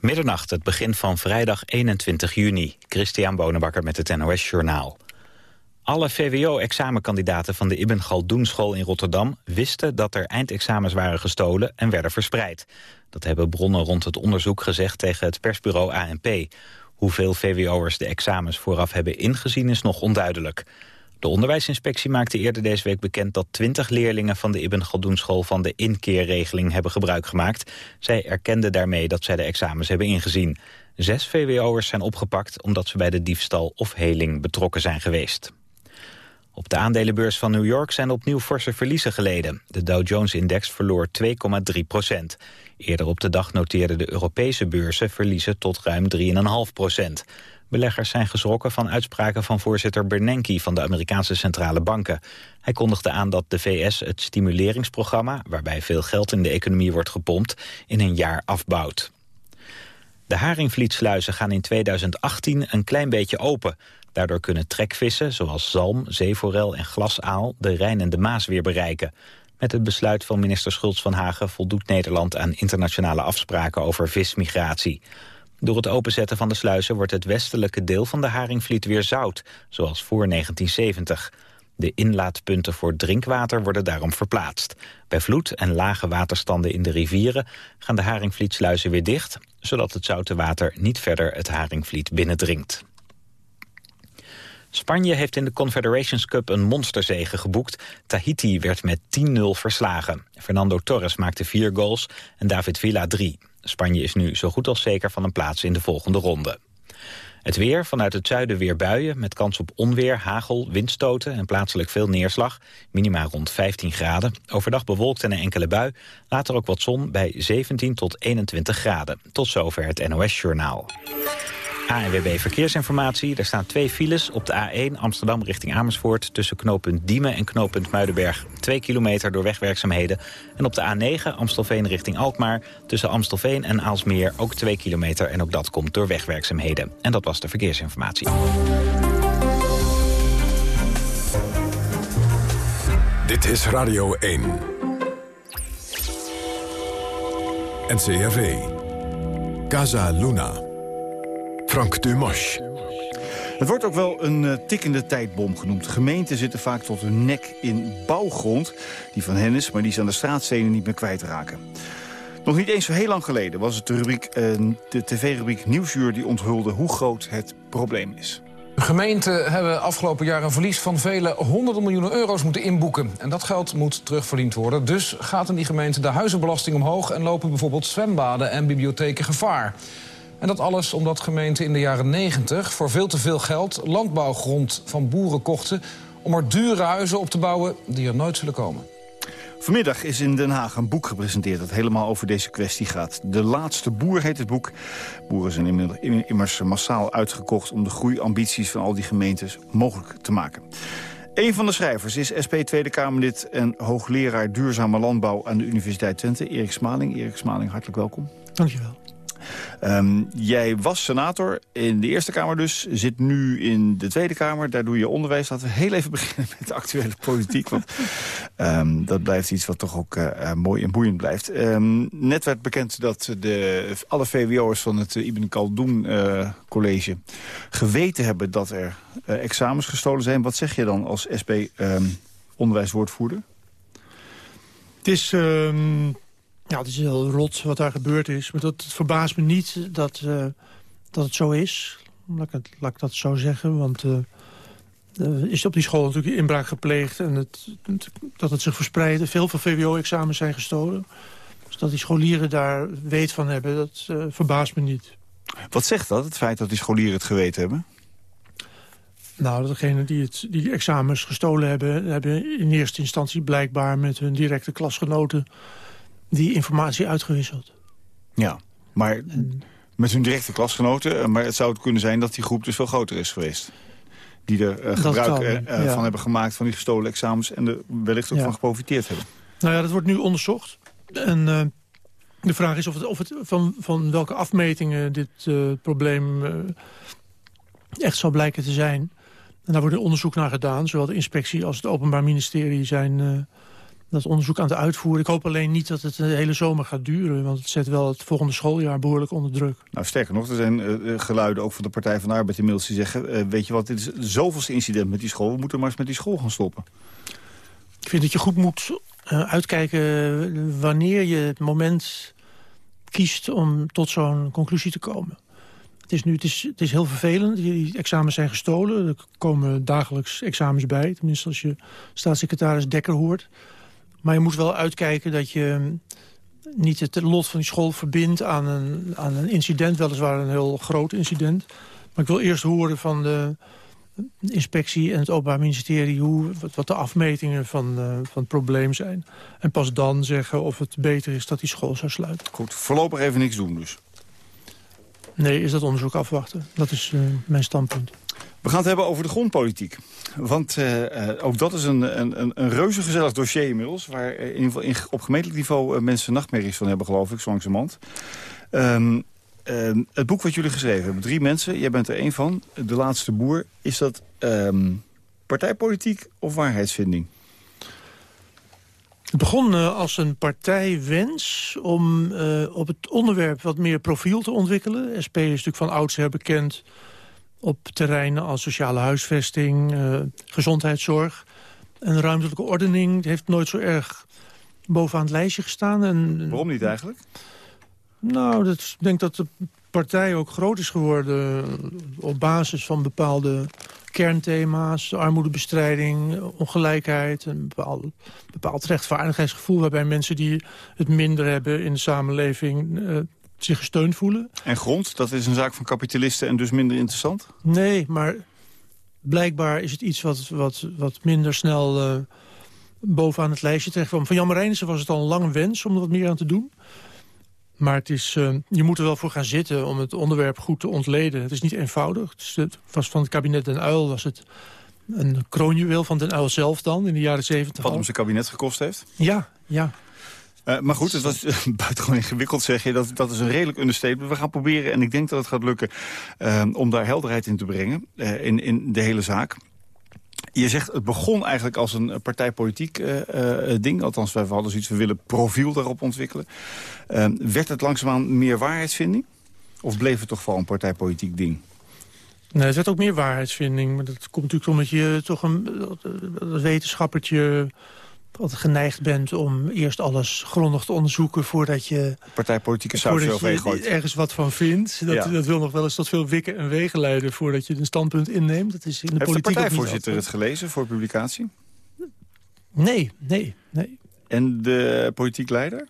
Middernacht, het begin van vrijdag 21 juni. Christian Bonenbakker met het NOS Journaal. Alle VWO-examenkandidaten van de Ibn Galdoen School in Rotterdam... wisten dat er eindexamens waren gestolen en werden verspreid. Dat hebben bronnen rond het onderzoek gezegd tegen het persbureau ANP. Hoeveel VWO'ers de examens vooraf hebben ingezien is nog onduidelijk. De onderwijsinspectie maakte eerder deze week bekend dat 20 leerlingen van de Ibn Galdoen school van de inkeerregeling hebben gebruik gemaakt. Zij erkenden daarmee dat zij de examens hebben ingezien. Zes VWO'ers zijn opgepakt omdat ze bij de diefstal of heling betrokken zijn geweest. Op de aandelenbeurs van New York zijn opnieuw forse verliezen geleden. De Dow Jones-index verloor 2,3 procent. Eerder op de dag noteerden de Europese beurzen verliezen tot ruim 3,5 procent. Beleggers zijn geschrokken van uitspraken van voorzitter Bernanke van de Amerikaanse centrale banken. Hij kondigde aan dat de VS het stimuleringsprogramma, waarbij veel geld in de economie wordt gepompt, in een jaar afbouwt. De haringvlietsluizen gaan in 2018 een klein beetje open. Daardoor kunnen trekvissen zoals zalm, zeeforel en glasaal de Rijn en de Maas weer bereiken. Met het besluit van minister Schultz van Hagen voldoet Nederland aan internationale afspraken over vismigratie. Door het openzetten van de sluizen wordt het westelijke deel van de Haringvliet weer zout, zoals voor 1970. De inlaatpunten voor drinkwater worden daarom verplaatst. Bij vloed en lage waterstanden in de rivieren gaan de Haringvlietsluizen weer dicht, zodat het zoute water niet verder het Haringvliet binnendringt. Spanje heeft in de Confederations Cup een monsterzege geboekt. Tahiti werd met 10-0 verslagen. Fernando Torres maakte vier goals en David Villa drie. Spanje is nu zo goed als zeker van een plaats in de volgende ronde. Het weer, vanuit het zuiden weer buien, met kans op onweer, hagel, windstoten en plaatselijk veel neerslag. Minima rond 15 graden. Overdag bewolkt en een enkele bui. Later ook wat zon bij 17 tot 21 graden. Tot zover het NOS-journaal. ANWB Verkeersinformatie. Er staan twee files op de A1 Amsterdam richting Amersfoort... tussen knooppunt Diemen en knooppunt Muidenberg. Twee kilometer door wegwerkzaamheden. En op de A9 Amstelveen richting Alkmaar... tussen Amstelveen en Aalsmeer ook twee kilometer. En ook dat komt door wegwerkzaamheden. En dat was de verkeersinformatie. Dit is Radio 1. NCRV. Casa Luna. Frank Dumas. Het wordt ook wel een uh, tikkende tijdbom genoemd. Gemeenten zitten vaak tot hun nek in bouwgrond. Die van hen is, maar die ze aan de straatstenen niet meer kwijtraken. Nog niet eens zo heel lang geleden was het de, rubriek, uh, de tv-rubriek Nieuwsuur... die onthulde hoe groot het probleem is. Gemeenten hebben afgelopen jaar een verlies van vele honderden miljoenen euro's moeten inboeken. En dat geld moet terugverdiend worden. Dus gaat in die gemeente de huizenbelasting omhoog... en lopen bijvoorbeeld zwembaden en bibliotheken gevaar. En dat alles omdat gemeenten in de jaren 90 voor veel te veel geld landbouwgrond van boeren kochten om er dure huizen op te bouwen die er nooit zullen komen. Vanmiddag is in Den Haag een boek gepresenteerd dat helemaal over deze kwestie gaat. De laatste boer heet het boek. Boeren zijn immers massaal uitgekocht om de groeiambities van al die gemeentes mogelijk te maken. Een van de schrijvers is SP Tweede Kamerlid en hoogleraar duurzame landbouw aan de Universiteit Twente, Erik Smaling. Erik Smaling, hartelijk welkom. Dankjewel. Um, jij was senator in de Eerste Kamer dus, zit nu in de Tweede Kamer. Daar doe je onderwijs. Laten we heel even beginnen met de actuele politiek. Want um, dat blijft iets wat toch ook uh, mooi en boeiend blijft. Um, net werd bekend dat de, alle VWO'ers van het Ibn Khaldun College... geweten hebben dat er examens gestolen zijn. Wat zeg je dan als SP onderwijswoordvoerder? Het is... Ja, het is heel rot wat daar gebeurd is. Maar dat, het verbaast me niet dat, uh, dat het zo is. Laat ik, het, laat ik dat zo zeggen. Want uh, uh, is op die school natuurlijk inbraak gepleegd. En het, dat het zich verspreidde. Veel van VWO-examens zijn gestolen. Dus dat die scholieren daar weet van hebben, dat verbaast me niet. Wat zegt dat, het feit dat die scholieren het geweten hebben? Nou, degenen die, het, die examens gestolen hebben... hebben in eerste instantie blijkbaar met hun directe klasgenoten die informatie uitgewisseld. Ja, maar met hun directe klasgenoten. Eh, maar het zou kunnen zijn dat die groep dus veel groter is geweest. Die er uh, gebruik uh, van hebben gemaakt van die gestolen examens... en er wellicht ook van geprofiteerd hebben. Nou ja, dat wordt nu onderzocht. En uh, de vraag is of het, of het van, van welke afmetingen dit probleem echt zou blijken te zijn. En daar wordt een onderzoek naar gedaan. Zowel de inspectie als het Openbaar Ministerie zijn dat onderzoek aan het uitvoeren. Ik hoop alleen niet dat het de hele zomer gaat duren... want het zet wel het volgende schooljaar behoorlijk onder druk. Nou, sterker nog, er zijn uh, geluiden ook van de Partij van de Arbeid inmiddels... die zeggen, uh, weet je wat, dit is het zoveelste incident met die school... we moeten maar eens met die school gaan stoppen. Ik vind dat je goed moet uitkijken wanneer je het moment kiest... om tot zo'n conclusie te komen. Het is nu het is, het is heel vervelend. Die examens zijn gestolen. Er komen dagelijks examens bij. Tenminste als je staatssecretaris Dekker hoort. Maar je moet wel uitkijken dat je niet het lot van die school verbindt aan een, aan een incident. Weliswaar een heel groot incident. Maar ik wil eerst horen van de inspectie en het Openbaar Ministerie... Hoe, wat, de afmetingen van, uh, van het probleem zijn. En pas dan zeggen of het beter is dat die school zou sluiten. Goed, voorlopig even niks doen dus. Nee, is dat onderzoek afwachten. Dat is uh, mijn standpunt. We gaan het hebben over de grondpolitiek. Want uh, ook dat is een, een, een reuze gezellig dossier inmiddels... waar in ieder geval op gemeentelijk niveau mensen nachtmerries van hebben, geloof ik, zo langzamerhand. Um, het boek wat jullie geschreven hebben, drie mensen, jij bent er één van. De Laatste Boer. Is dat um, partijpolitiek of waarheidsvinding? Het begon als een partijwens om op het onderwerp wat meer profiel te ontwikkelen. SP is natuurlijk van oudsher bekend op terreinen als sociale huisvesting, uh, gezondheidszorg. En ruimtelijke ordening heeft nooit zo erg bovenaan het lijstje gestaan. En, Waarom niet eigenlijk? Nou, dat, ik denk dat de partij ook groot is geworden op basis van bepaalde kernthema's, armoedebestrijding, ongelijkheid... een bepaald, bepaald rechtvaardigheidsgevoel waarbij mensen die het minder hebben in de samenleving... Uh, zich gesteund voelen. En grond, dat is een zaak van kapitalisten en dus minder interessant? Nee, maar blijkbaar is het iets wat, wat, wat minder snel uh, bovenaan het lijstje terecht kwam. Van Jan Marijnissen was het al een lange wens om er wat meer aan te doen. Maar het is, uh, je moet er wel voor gaan zitten om het onderwerp goed te ontleden. Het is niet eenvoudig. Het, is, het was van het kabinet Den Uil was het een kroonjuweel van Den Uil zelf dan in de jaren zeventig. Wat hem zijn kabinet gekost heeft? Ja, ja. Uh, maar goed, het was uh, buitengewoon ingewikkeld, zeg je. Dat, dat is een redelijk understatement. We gaan proberen, en ik denk dat het gaat lukken... Uh, om daar helderheid in te brengen in, in de hele zaak. Je zegt, het begon eigenlijk als een partijpolitiek ding. Althans, wij hadden zoiets, we willen profiel daarop ontwikkelen. Uh, werd het langzaamaan meer waarheidsvinding? Of bleef het toch vooral een partijpolitiek ding? Nee, het werd ook meer waarheidsvinding. Maar dat komt natuurlijk omdat je toch een, een wetenschappertje altijd geneigd bent om eerst alles grondig te onderzoeken... voordat je, Partijpolitieke saus voordat je ergens wat van vindt. Dat, ja. dat wil nog wel eens tot veel wikken en wegen leiden... voordat je een standpunt inneemt. Dat is in de Heeft politiek de partijvoorzitter het gelezen voor publicatie? Nee, nee, nee. En de politiek leider?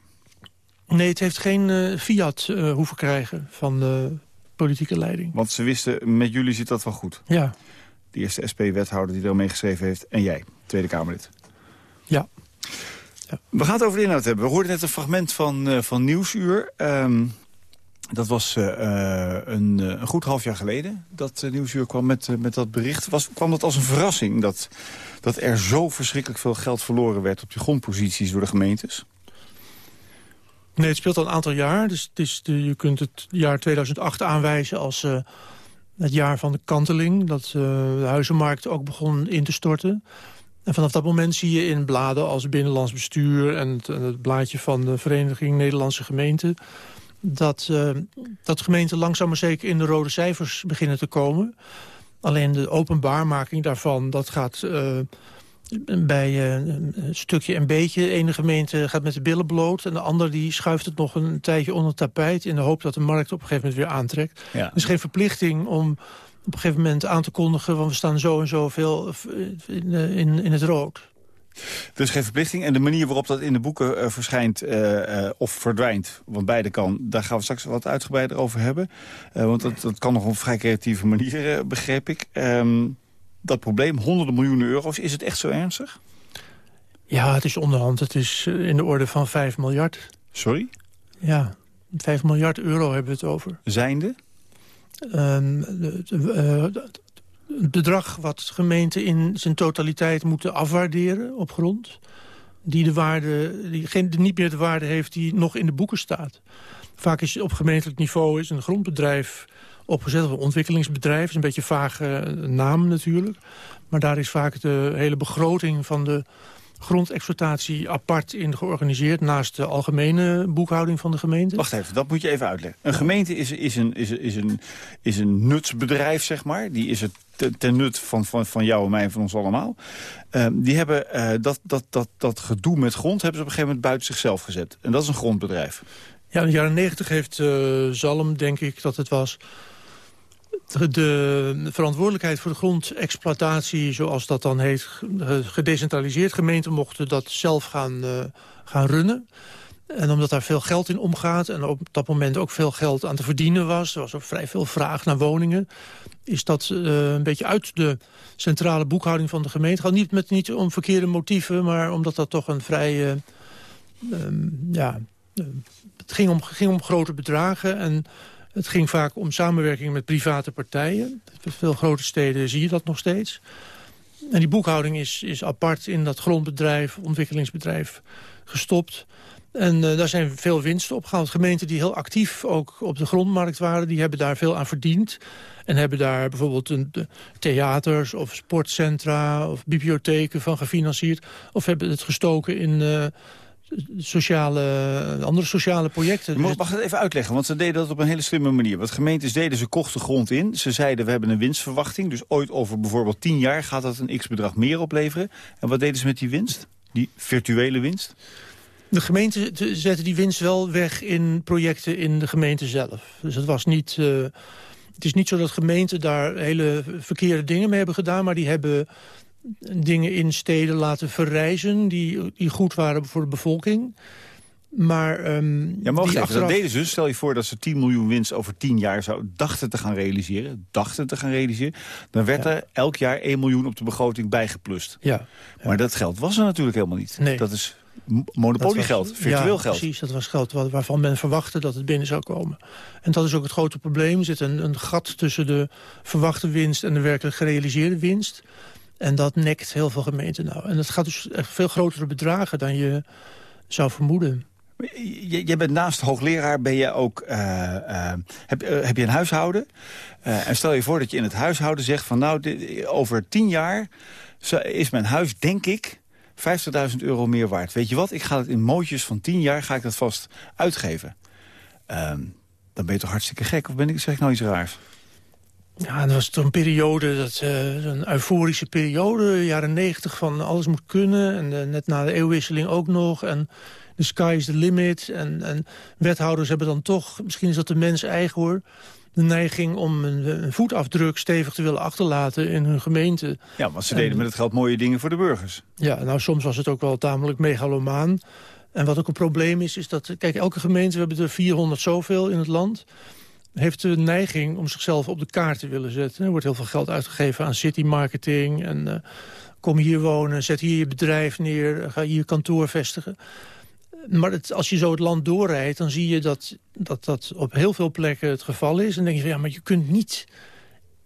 Nee, het heeft geen uh, fiat uh, hoeven krijgen van de politieke leiding. Want ze wisten, met jullie zit dat wel goed? Ja. De eerste SP-wethouder die er mee geschreven heeft. En jij, Tweede Kamerlid. Ja. ja. We gaan het over de inhoud hebben. We hoorden net een fragment van, uh, van Nieuwsuur. Um, dat was uh, een, een, goed half jaar geleden dat Nieuwsuur kwam met, met dat bericht. Was, kwam dat als een verrassing dat, dat er zo verschrikkelijk veel geld verloren werd... op die grondposities door de gemeentes? Nee, het speelt al een aantal jaar. Dus het is de, je kunt het jaar 2008 aanwijzen als het jaar van de kanteling. Dat de huizenmarkt ook begon in te storten. En vanaf dat moment zie je in bladen als Binnenlands Bestuur... en het, het blaadje van de Vereniging Nederlandse Gemeenten... dat, uh, dat gemeenten langzaam maar zeker in de rode cijfers beginnen te komen. Alleen de openbaarmaking daarvan, dat gaat uh, bij uh, een stukje en beetje. De ene gemeente gaat met de billen bloot... en de andere die schuift het nog een tijdje onder het tapijt... in de hoop dat de markt op een gegeven moment weer aantrekt. Ja. Er is geen verplichting om op een gegeven moment aan te kondigen... want we staan zo en zoveel in, in, in het rood. Er is geen verplichting. En de manier waarop dat in de boeken uh, verschijnt uh, uh, of verdwijnt... want beide kan, daar gaan we straks wat uitgebreider over hebben. want dat, dat kan nog op een vrij creatieve manier, begreep ik. Um, dat probleem, honderden miljoenen euro's, is het echt zo ernstig? Ja, het is onderhand. Het is in de orde van 5 miljard. Sorry? Ja, 5 miljard euro hebben we het over. Zijnde? Um, het bedrag wat gemeenten in zijn totaliteit moeten afwaarderen op grond... die, de waarde, die geen, niet meer de waarde heeft die nog in de boeken staat. Vaak is op gemeentelijk niveau is een grondbedrijf opgezet... of een ontwikkelingsbedrijf, is een beetje vage naam natuurlijk. Maar daar is vaak de hele begroting van de grondexploitatie apart in georganiseerd... naast de algemene boekhouding van de gemeente. Wacht even, dat moet je even uitleggen. Een gemeente is, is, een, is, is, een, is een nutsbedrijf, zeg maar. Die is het ten nut van, van, van jou en mij en van ons allemaal. Ehm, die hebben uh, dat, dat, dat, dat gedoe met grond hebben ze op een gegeven moment buiten zichzelf gezet. En dat is een grondbedrijf. Ja, in de jaren negentig heeft uh, Zalm, denk ik dat het was de verantwoordelijkheid voor de grondexploitatie, zoals dat dan heet, gedecentraliseerd. Gemeenten mochten dat zelf gaan, uh, gaan runnen. En omdat daar veel geld in omgaat en op dat moment ook veel geld aan te verdienen was... er was ook vrij veel vraag naar woningen... is dat uh, een beetje uit de centrale boekhouding van de gemeente. Gaat niet, met, niet om verkeerde motieven, maar omdat dat toch een vrij... Um, ja, het ging om, ging om grote bedragen en het ging vaak om samenwerking met private partijen. In veel grote steden zie je dat nog steeds. En die boekhouding is, is apart in dat grondbedrijf, ontwikkelingsbedrijf gestopt. En uh, daar zijn veel winsten opgehaald. Gemeenten die heel actief ook op de grondmarkt waren... die hebben daar veel aan verdiend. En hebben daar bijvoorbeeld een, theaters of sportcentra... of bibliotheken van gefinancierd. Of hebben het gestoken in... Uh, sociale, andere sociale projecten. Mag, mag het even uitleggen, want ze deden dat op een hele slimme manier. Wat gemeentes deden, ze kochten grond in. Ze zeiden, we hebben een winstverwachting. Dus ooit over bijvoorbeeld tien jaar gaat dat een x-bedrag meer opleveren. En wat deden ze met die winst? Die virtuele winst? De gemeente zette die winst wel weg in projecten in de gemeente zelf. Dus het was niet... Uh, het is niet zo dat gemeenten daar hele verkeerde dingen mee hebben gedaan... maar die hebben dingen in steden laten verrijzen... die, die goed waren voor de bevolking. Maar, um, ja, maar even, achteraf... dat deden ze. Stel je voor dat ze 10 miljoen winst over 10 jaar zou, dachten te gaan realiseren. Dachten te gaan realiseren. Dan werd er elk jaar 1 miljoen op de begroting bijgeplust. Ja, ja. Maar dat geld was er natuurlijk helemaal niet. Nee. Dat is monopoliegeld, virtueel ja, geld. precies. Dat was geld waarvan men verwachtte dat het binnen zou komen. En dat is ook het grote probleem. Er zit een, een gat tussen de verwachte winst en de werkelijk gerealiseerde winst. En dat nekt heel veel gemeenten nou. En dat gaat dus echt veel grotere bedragen dan je zou vermoeden. Jij bent naast hoogleraar, ben je ook, uh, uh, heb, uh, heb je een huishouden. en stel je voor dat je in het huishouden zegt van nou, dit, over tien jaar is mijn huis, denk ik, 50.000 euro meer waard. Weet je wat, ik ga het in mootjes van 10 jaar ga ik dat vast uitgeven. Ehm, dan ben je toch hartstikke gek, of ben ik, zeg ik nou iets raars? Ja, dat was toch een periode, dat, uh, een euforische periode, jaren negentig van alles moet kunnen. En uh, net na de eeuwwisseling ook nog. En the sky is the limit. En, en wethouders hebben dan toch, misschien is dat de mens eigen hoor de neiging om een, een, voetafdruk stevig te willen achterlaten in hun gemeente. Ja, want ze deden met het geld mooie dingen voor de burgers. Ja, nou soms was het ook wel tamelijk megalomaan. En wat ook een probleem is, is dat... Kijk, elke gemeente, we hebben er 400 zoveel in het land heeft de neiging om zichzelf op de kaart te willen zetten. Er wordt heel veel geld uitgegeven aan city marketing. En uh, kom hier wonen, zet hier je bedrijf neer, ga hier kantoor vestigen. Maar het, als je zo het land doorrijdt, dan zie je dat, dat dat op heel veel plekken het geval is. En dan denk je van ja, maar je kunt niet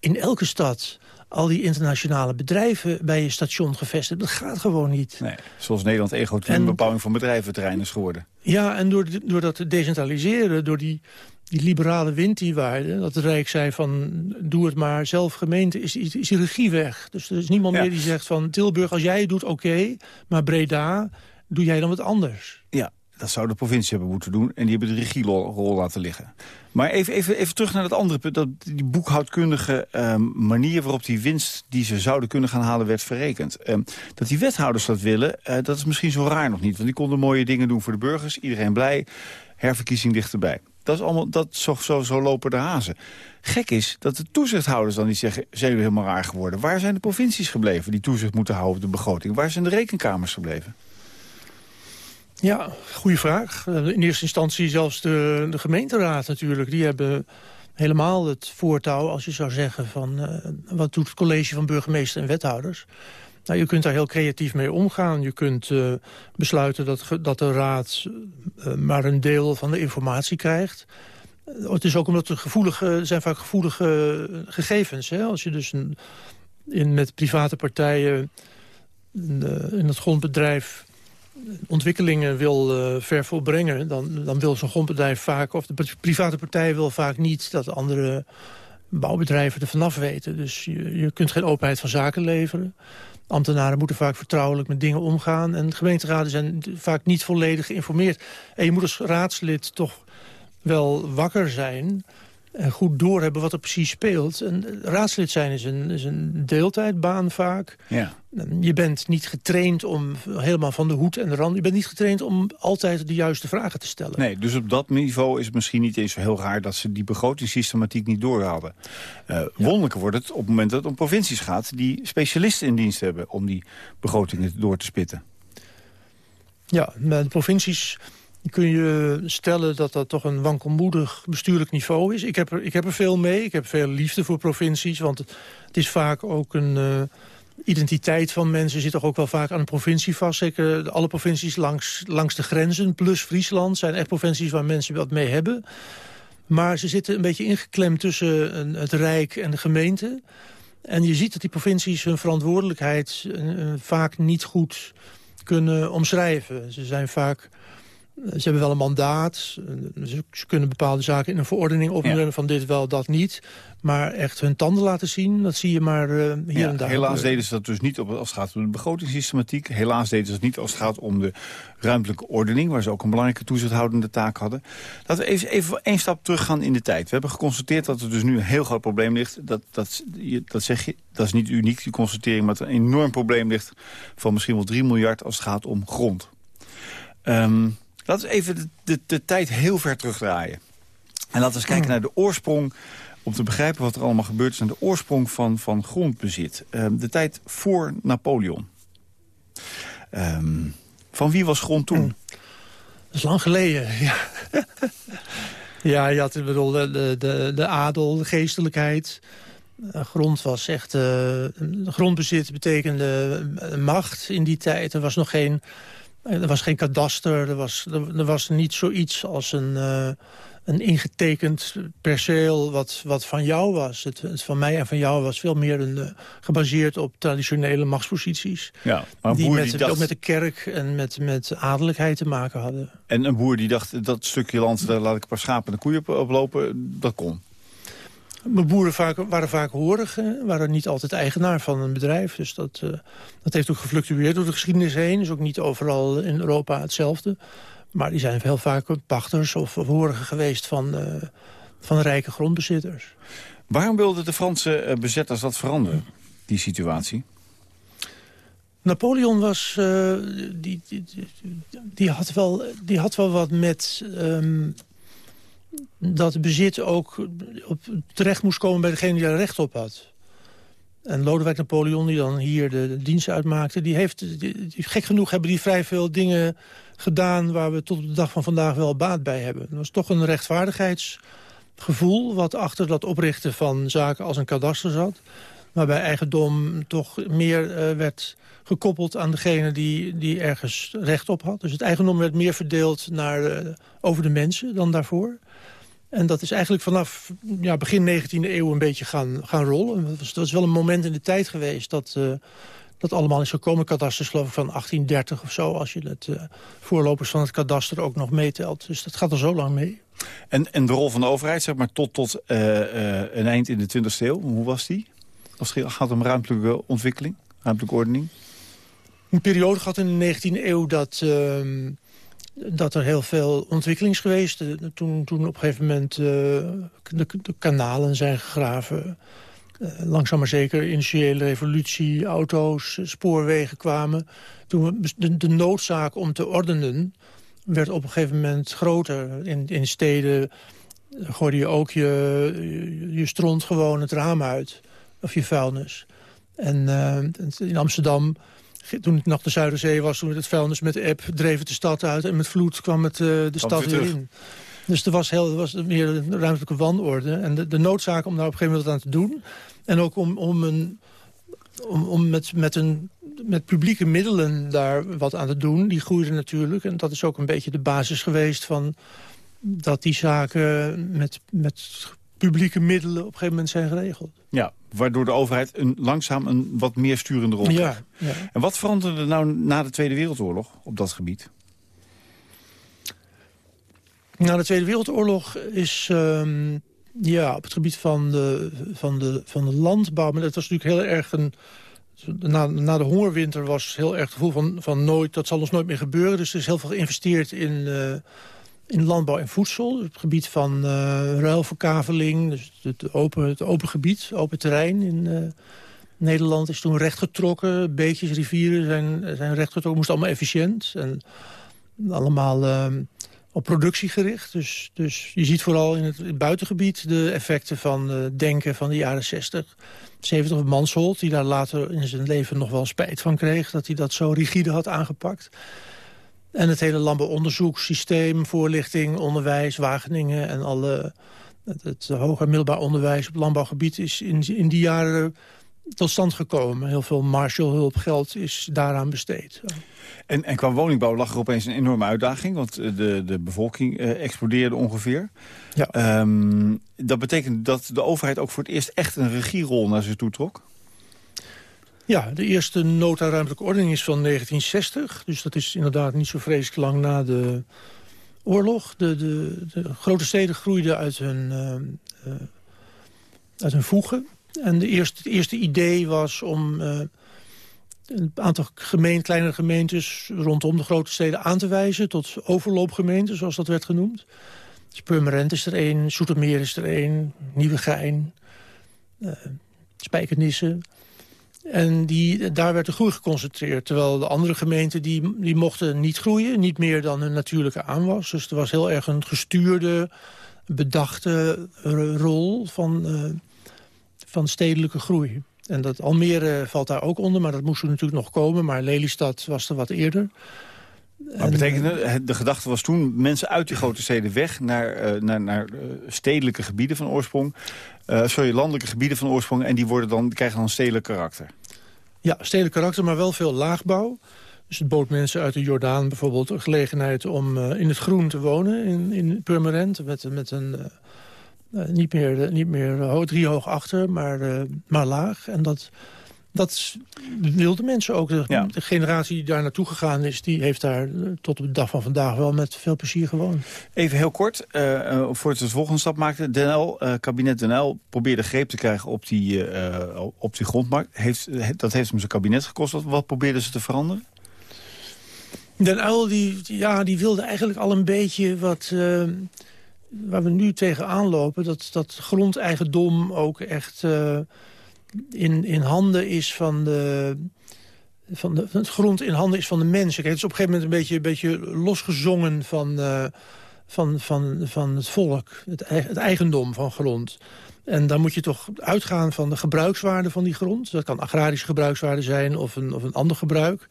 in elke stad al die internationale bedrijven bij je station gevestigd. Dat gaat gewoon niet. Nee, zoals Nederland ego een bebouwing van bedrijventerrein is geworden. Ja, en door, door dat te decentraliseren, door die, die liberale wind die waarde, dat het Rijk zei van doe het maar zelf gemeente, is, is, is die regie weg. Dus er is niemand ja. meer die zegt van Tilburg, als jij het doet, oké, okay, maar Breda, doe jij dan wat anders. Ja, dat zou de provincie hebben moeten doen. En die hebben de regierol laten liggen. Maar even, even, even terug naar dat andere punt. Dat die boekhoudkundige uh, manier waarop die winst die ze zouden kunnen gaan halen werd verrekend. Uh, dat die wethouders dat willen, uh, dat is misschien zo raar nog niet. Want die konden mooie dingen doen voor de burgers. Iedereen blij. Herverkiezing dichterbij. Dat is allemaal, dat zo, zo, zo lopen de hazen. Gek is dat de toezichthouders dan niet zeggen... zijn jullie helemaal raar geworden. Waar zijn de provincies gebleven die toezicht moeten houden op de begroting? Waar zijn de rekenkamers gebleven? Ja, goede vraag. In eerste instantie zelfs de, de gemeenteraad natuurlijk. Die hebben helemaal het voortouw, als je zou zeggen... van uh, wat doet het college van burgemeester en wethouders... Nou, je kunt daar heel creatief mee omgaan. Je kunt uh, besluiten dat, dat de raad uh, maar een deel van de informatie krijgt. het is ook omdat er gevoelige, zijn vaak gevoelige gegevens. Hè? Als je dus een, in, met private partijen in, in het grondbedrijf ontwikkelingen wil uh, ver volbrengen... dan, dan wil zo'n grondbedrijf vaak, of de private partij wil vaak niet... dat andere bouwbedrijven er vanaf weten. Dus je, je kunt geen openheid van zaken leveren. Ambtenaren moeten vaak vertrouwelijk met dingen omgaan. En gemeenteraden zijn vaak niet volledig geïnformeerd. En je moet als raadslid toch wel wakker zijn goed doorhebben wat er precies speelt. En raadslid zijn is een, is een deeltijdbaan vaak. Ja. Je bent niet getraind om helemaal van de hoed en de rand... je bent niet getraind om altijd de juiste vragen te stellen. Nee, dus op dat niveau is het misschien niet eens zo heel raar... dat ze die begrotingssystematiek niet doorhouden. Uh, Wonderlijker wordt het op het moment dat het om provincies gaat... die specialisten in dienst hebben om die begrotingen door te spitten. Ja, de provincies kun je stellen dat dat toch een wankelmoedig bestuurlijk niveau is. Ik heb er, ik heb er veel mee. Ik heb veel liefde voor provincies. Want het, is vaak ook een... Uh, identiteit van mensen zit toch ook wel vaak aan een provincie vast. Zeker alle provincies langs, langs de grenzen, plus Friesland... zijn echt provincies waar mensen wat mee hebben. Maar ze zitten een beetje ingeklemd tussen het Rijk en de gemeente. En je ziet dat die provincies hun verantwoordelijkheid... Uh, vaak niet goed kunnen omschrijven. Ze zijn vaak ze hebben wel een mandaat. Ze, kunnen bepaalde zaken in een verordening opnemen van dit wel, dat niet. Maar echt hun tanden laten zien, dat zie je maar uh, hier ja, en daar. Helaas deden ze dat dus niet op, als het gaat om de begrotingssystematiek. Helaas deden ze dat niet als het gaat om de ruimtelijke ordening... waar ze ook een belangrijke toezichthoudende taak hadden. Laten we even, even één stap teruggaan in de tijd. We hebben geconstateerd dat er dus nu een heel groot probleem ligt. Dat, dat, dat zeg je, dat is niet uniek, die constatering... maar dat er een enorm probleem ligt van misschien wel 3 miljard... als het gaat om grond. Um, Laten we even de, de, de, tijd heel ver terugdraaien. En laten we eens kijken hmm. naar de oorsprong... om te begrijpen wat er allemaal gebeurd is... en de oorsprong van, van grondbezit. Um, de tijd voor Napoleon. Um, van wie was grond toen? Hmm. Dat is lang geleden, ja. ja, je had bedoel, de, de, de adel, de geestelijkheid... grond was echt... Uh, grondbezit betekende macht in die tijd. Er was nog geen er was geen kadaster, er was, er, was niet zoiets als een, uh, een ingetekend perceel wat, wat van jou was. Het, het, van mij en van jou was veel meer een, uh, gebaseerd op traditionele machtsposities. Ja, maar die, met, die dacht... ook met de kerk en met, met adellijkheid te maken hadden. En een boer die dacht, dat stukje land, daar laat ik een paar schapen en koeien op lopen, dat kon? Mijn boeren vaak, waren vaak horigen, waren niet altijd eigenaar van een bedrijf. Dus dat, uh, dat heeft ook gefluctueerd door de geschiedenis heen. Is ook niet overal in Europa hetzelfde. Maar die zijn heel vaak pachters of, of horigen geweest van, uh, van rijke grondbezitters. Waarom wilden de Franse eh, bezetters dat veranderen, die situatie? Napoleon was, uh, die, die, die, had wel, die had wel wat met um, dat bezit ook op, terecht moest komen bij degene die daar recht op had. En Lodewijk Napoleon, die dan hier de, dienst uitmaakte... Die heeft, die, gek genoeg hebben die vrij veel dingen gedaan... waar we tot op de dag van vandaag wel baat bij hebben. Dat was toch een rechtvaardigheidsgevoel... wat achter dat oprichten van zaken als een kadaster zat. Waarbij eigendom toch meer uh, werd gekoppeld aan degene die, die ergens recht op had. Dus het eigendom werd meer verdeeld naar, uh, over de mensen dan daarvoor. En dat is eigenlijk vanaf ja, begin 19e eeuw een beetje gaan, gaan rollen. Dat was wel een moment in de tijd geweest dat, uh, dat allemaal is gekomen. Kadasters geloof ik van 1830 of zo, als je het uh, voorlopers van het kadaster ook nog meetelt. Dus dat gaat er zo lang mee. En, en de rol van de overheid, zeg maar, tot, tot een eind in de 20e eeuw, hoe was die? Het gaat om ruimtelijke ontwikkeling, ruimtelijke ordening? Een periode gehad in de 19e eeuw dat ehm, dat er heel veel ontwikkeling is geweest. Eh, toen, toen op een gegeven moment uh, de, kanalen zijn gegraven. Uh, langzaam maar zeker industriële revolutie, auto's, spoorwegen kwamen. Toen de, noodzaak om te ordenen werd op een gegeven moment groter. In, in steden gooide je ook je, je, je stront gewoon het raam uit. Of je vuilnis. En in Amsterdam toen het nog de Zuiderzee was, toen het vuilnis met de app dreef het de stad uit... en met vloed kwam het uh, de stad weer in. Dus er was, heel, er was meer een ruimtelijke wanorde. En de, de noodzaak om daar op een gegeven moment aan te doen... en ook om, om, een, om, om met, met, een, met publieke middelen daar wat aan te doen... die groeide natuurlijk. En dat is ook een beetje de basis geweest van... dat die zaken met, met publieke middelen op een gegeven moment zijn geregeld. Ja, waardoor de overheid een, langzaam een wat meer sturende rol krijgt. Ja, ja. En wat veranderde nou na de Tweede Wereldoorlog op dat gebied? Na de Tweede Wereldoorlog is, um, Ja, op het gebied van de, van de, van de landbouw. Maar dat was natuurlijk heel erg een... Na, na de hongerwinter was heel erg het gevoel van, van nooit, dat zal ons nooit meer gebeuren. Dus er is heel veel geïnvesteerd in, uh, in landbouw en voedsel. Op het gebied van uh, ruilverkaveling, dus het open, het open gebied, open terrein in uh, Nederland is toen rechtgetrokken. Beekjes, rivieren zijn, zijn rechtgetrokken, moest allemaal efficiënt. En allemaal op productie gericht. Dus, dus je ziet vooral in het buitengebied de effecten van uh, denken van de jaren 60. 70 Mansholt, die daar later in zijn leven nog wel spijt van kreeg... dat hij dat zo rigide had aangepakt. En het hele landbouwonderzoekssysteem, voorlichting, onderwijs, Wageningen... en alle, het, het hoger middelbaar onderwijs op landbouwgebied is in, in die jaren tot stand gekomen. Heel veel Marshallhulpgeld is daaraan besteed. En, en qua woningbouw lag er opeens een enorme uitdaging... want eh, de, de bevolking eh, explodeerde ongeveer. Ja. Um, dat betekent dat de overheid ook voor het eerst echt een regierol naar zich toe trok? Ja, de eerste nota ruimtelijke ordening is van 1960. Dus dat is inderdaad niet zo vreselijk lang na de oorlog. De, de, de grote steden groeiden uit hun, uh, uh, uit hun voegen. En de eerste, het eerste idee was om uh, een aantal gemeen, kleinere gemeentes rondom de grote steden aan te wijzen tot overloopgemeenten, zoals dat werd genoemd. Dus Purmerend is er één, Soetermeer is er één, Nieuwegein, Spijkenisse. En die, daar werd de groei geconcentreerd. Terwijl de andere gemeenten die, die mochten niet groeien. Niet meer dan hun natuurlijke aanwas. Dus er was heel erg een gestuurde, bedachte rol van, uh, van stedelijke groei. En dat Almere valt daar ook onder, maar dat moest er natuurlijk nog komen. Maar Lelystad was er wat eerder. Maar betekende, eh, de gedachte was toen mensen uit die grote steden weg... naar, uh, naar, naar stedelijke gebieden van oorsprong. Uh, sorry, landelijke gebieden van oorsprong. En die, worden dan, krijgen dan stedelijk karakter. Ja, stedelijk karakter, maar wel veel laagbouw. Dus het bood mensen uit de Jordaan bijvoorbeeld een gelegenheid... om in het groen te wonen in, in Purmerend. Met, met een uh, niet meer, niet meer drie hoog achter, maar, maar laag. En dat, dat wilden mensen ook. De, ja. de, generatie die daar naartoe gegaan is... die heeft daar tot op de dag van vandaag wel met veel plezier gewoond. Even heel kort, voor het de volgende stap maakte. DNL, kabinet DNL probeerde greep te krijgen op die, op die grondmarkt. Heeft, dat heeft hem zijn kabinet gekost. Wat, wat probeerden ze te veranderen? Den Uyl die, ja, die wilde eigenlijk al een beetje wat waar we nu tegenaan lopen... dat, dat grondeigendom ook echt uh, in, in handen is van de... Van de, het grond in handen is van de mensen. het is op een gegeven moment een beetje, een beetje losgezongen van, uh, van, van, van het volk. Het, het eigendom van grond. En dan moet je toch uitgaan van de gebruikswaarde van die grond. Dat kan agrarische gebruikswaarde zijn of een, of een ander gebruik.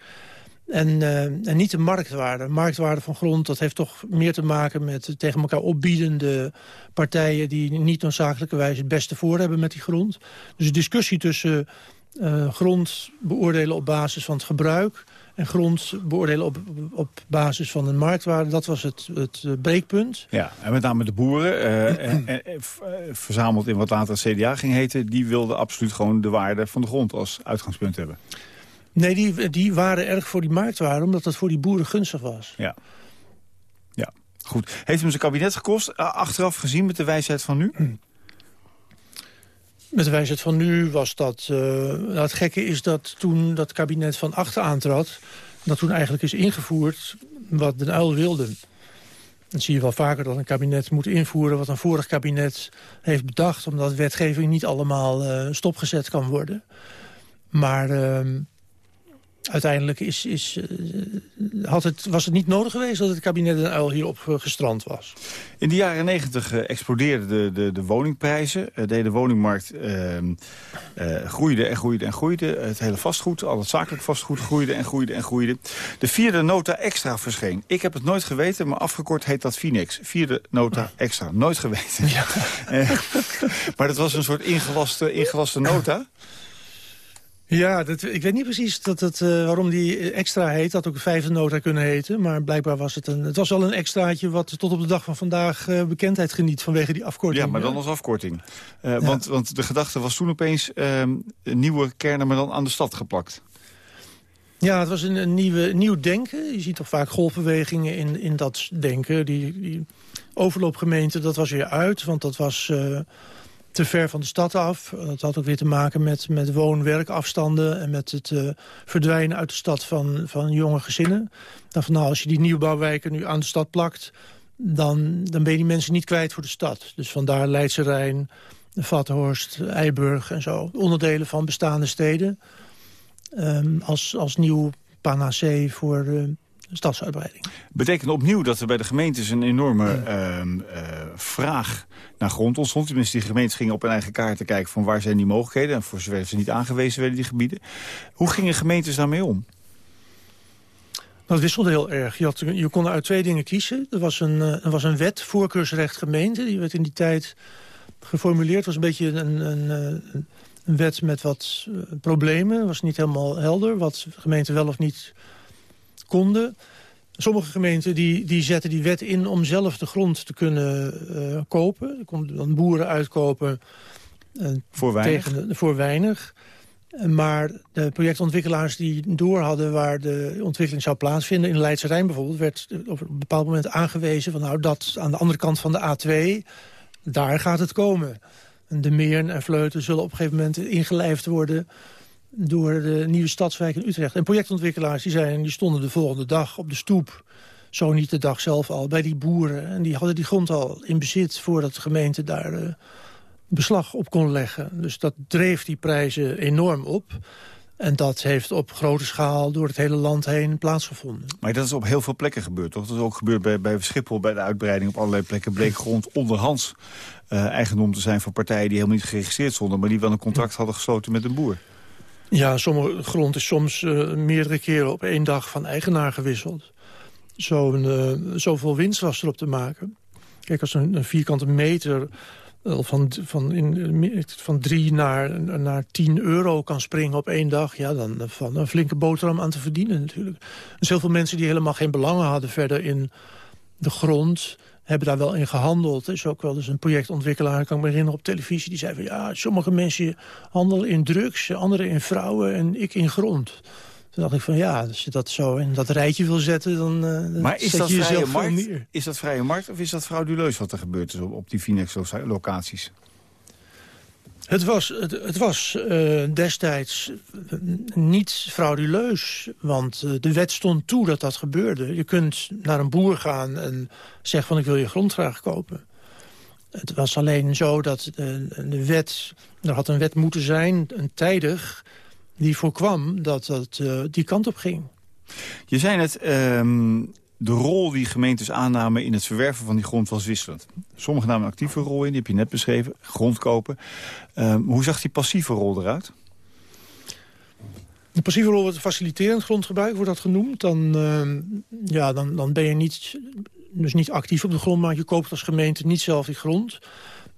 En, uh, en niet de marktwaarde. Marktwaarde van grond, dat heeft toch meer te maken met tegen elkaar opbiedende partijen... die niet noodzakelijkerwijs het beste voor hebben met die grond. Dus de discussie tussen uh, grond beoordelen op basis van het gebruik... en grond beoordelen op, op basis van de marktwaarde, dat was het, het breekpunt. Ja, en met name de boeren, uh, verzameld in wat later CDA ging heten... die wilden absoluut gewoon de waarde van de grond als uitgangspunt hebben. Nee, die, die waren erg voor die marktwaarde, omdat dat voor die boeren gunstig was. Ja. Ja, goed. Heeft hem zijn kabinet gekost, achteraf gezien met de wijsheid van nu? Met de wijsheid van nu was dat... Uh, het gekke is dat toen dat kabinet van achter aantrad... dat toen eigenlijk is ingevoerd wat de uil wilde. Dan zie je wel vaker dat een kabinet moet invoeren... wat een vorig kabinet heeft bedacht... omdat wetgeving niet allemaal uh, stopgezet kan worden. Maar... Uh, uiteindelijk is, is, uh, had het, was het niet nodig geweest dat het kabinet een uil hierop uh, gestrand was. In de jaren negentig uh, explodeerden de, de, de woningprijzen. de hele woningmarkt ehm, groeide en groeide en groeide. Het hele vastgoed, al het zakelijk vastgoed groeide en groeide en groeide. De vierde nota extra verscheen. Ik heb het nooit geweten, maar afgekort heet dat Finex. Vierde nota extra. Nooit geweten. Ja. maar dat was een soort ingewaste, ingewaste nota. Ja, dat, ik weet niet precies dat het, uh, waarom die extra heet. Dat ook een vijfde nota kunnen heten. Maar blijkbaar was het een... Het was al een extraatje wat tot op de dag van vandaag uh, bekendheid geniet... vanwege die afkorting. Ja, maar dan als afkorting. Uh, ja. want, want de gedachte was toen opeens nieuwe kernen... maar dan aan de stad geplakt. Ja, het was een, een nieuwe, nieuw denken. Je ziet toch vaak golfbewegingen in, in dat denken. Die, die overloopgemeente, dat was weer uit, want dat was te ver van de stad af. Dat had ook weer te maken met, met woon-werkafstanden... en met het uh, verdwijnen uit de stad van, van jonge gezinnen. Dan van, nou, als je die nieuwbouwwijken nu aan de stad plakt... Dan, dan ben je die mensen niet kwijt voor de stad. Dus vandaar Leidse Rijn, Vathorst, Eiburg en zo. Onderdelen van bestaande steden. Um, als, als nieuw panacee voor de stadsuitbreiding. Betekent opnieuw dat er bij de gemeentes een enorme uh, uh, vraag naar grond ontstond. Tenminste, die gemeentes gingen op hun eigen kaart te kijken van waar zijn die mogelijkheden. En voor zover ze niet aangewezen werden, die gebieden. Hoe gingen gemeentes daarmee om? Dat wisselde heel erg. Je, had, je kon uit twee dingen kiezen. Er was, een, eh, er was een wet, voorkeursrecht gemeente. Die werd in die tijd geformuleerd. Het was een beetje een, een, een een wet met wat problemen. was niet helemaal helder wat gemeenten wel of niet konden. Sommige gemeenten die, die zetten die wet in om zelf de grond te kunnen uh, kopen. Er konden dan boeren uitkopen uh, voor weinig. Tegen, voor weinig. Maar de projectontwikkelaars die door hadden waar de ontwikkeling zou plaatsvinden... in Leidse Rijn bijvoorbeeld, werd op een bepaald moment aangewezen... van nou, dat aan de andere kant van de A2, daar gaat het komen de Meern en Vleuten zullen op een gegeven moment ingelijfd worden door de nieuwe stadswijk in Utrecht. En projectontwikkelaars die, zijn, die stonden de volgende dag op de stoep, zo niet de dag zelf al, bij die boeren. En die hadden die grond al in bezit voordat de gemeente daar uh, beslag op kon leggen. Dus dat dreef die prijzen enorm op. En dat heeft op grote schaal door het hele land heen plaatsgevonden. Maar dat is op heel veel plekken gebeurd, toch? Dat is ook gebeurd bij, bij Schiphol, bij de uitbreiding. Op allerlei plekken bleek grond onderhands uh, eigendom te zijn van partijen... die helemaal niet geregistreerd stonden... maar die wel een contract hadden gesloten met een boer. Ja, sommige grond is soms uh, meerdere keren op één dag van eigenaar gewisseld. Zo uh, zoveel winst was er op te maken. Kijk, als een, een vierkante meter van, van, in, van drie naar, naar tien euro kan springen op één dag... ja, dan van een flinke boterham aan te verdienen natuurlijk. Er zijn veel mensen die helemaal geen belangen hadden verder in de grond hebben daar wel in gehandeld. Er is ook wel eens een projectontwikkelaar, kan ik me herinneren op televisie... die zei van ja, sommige mensen handelen in drugs, anderen in vrouwen en ik in grond. Toen dacht ik van ja, als je dat zo in dat rijtje wil zetten... dan, uh, maar is dat je vrije markt? Is dat vrije markt of is dat frauduleus wat er gebeurt is op, op die Finex-locaties? Het was, het, was uh, destijds niet frauduleus, want uh, de wet stond toe dat dat gebeurde. Je kunt naar een boer gaan en zeggen van ik wil je grond graag kopen. Het was alleen zo dat de, wet, er had een wet moeten zijn, een tijdig, die voorkwam dat dat die kant op ging. Je zei het, um, de rol die gemeentes aannamen in het verwerven van die grond was wisselend. Sommigen namen een actieve rol in, die heb je net beschreven, grond kopen. Um, hoe zag die passieve rol eruit? De passieve rol wordt faciliterend grondgebruik, wordt dat genoemd. Dan, uh, ja, dan, dan ben je niet, dus niet actief op de grond, maar je koopt als gemeente niet zelf die grond.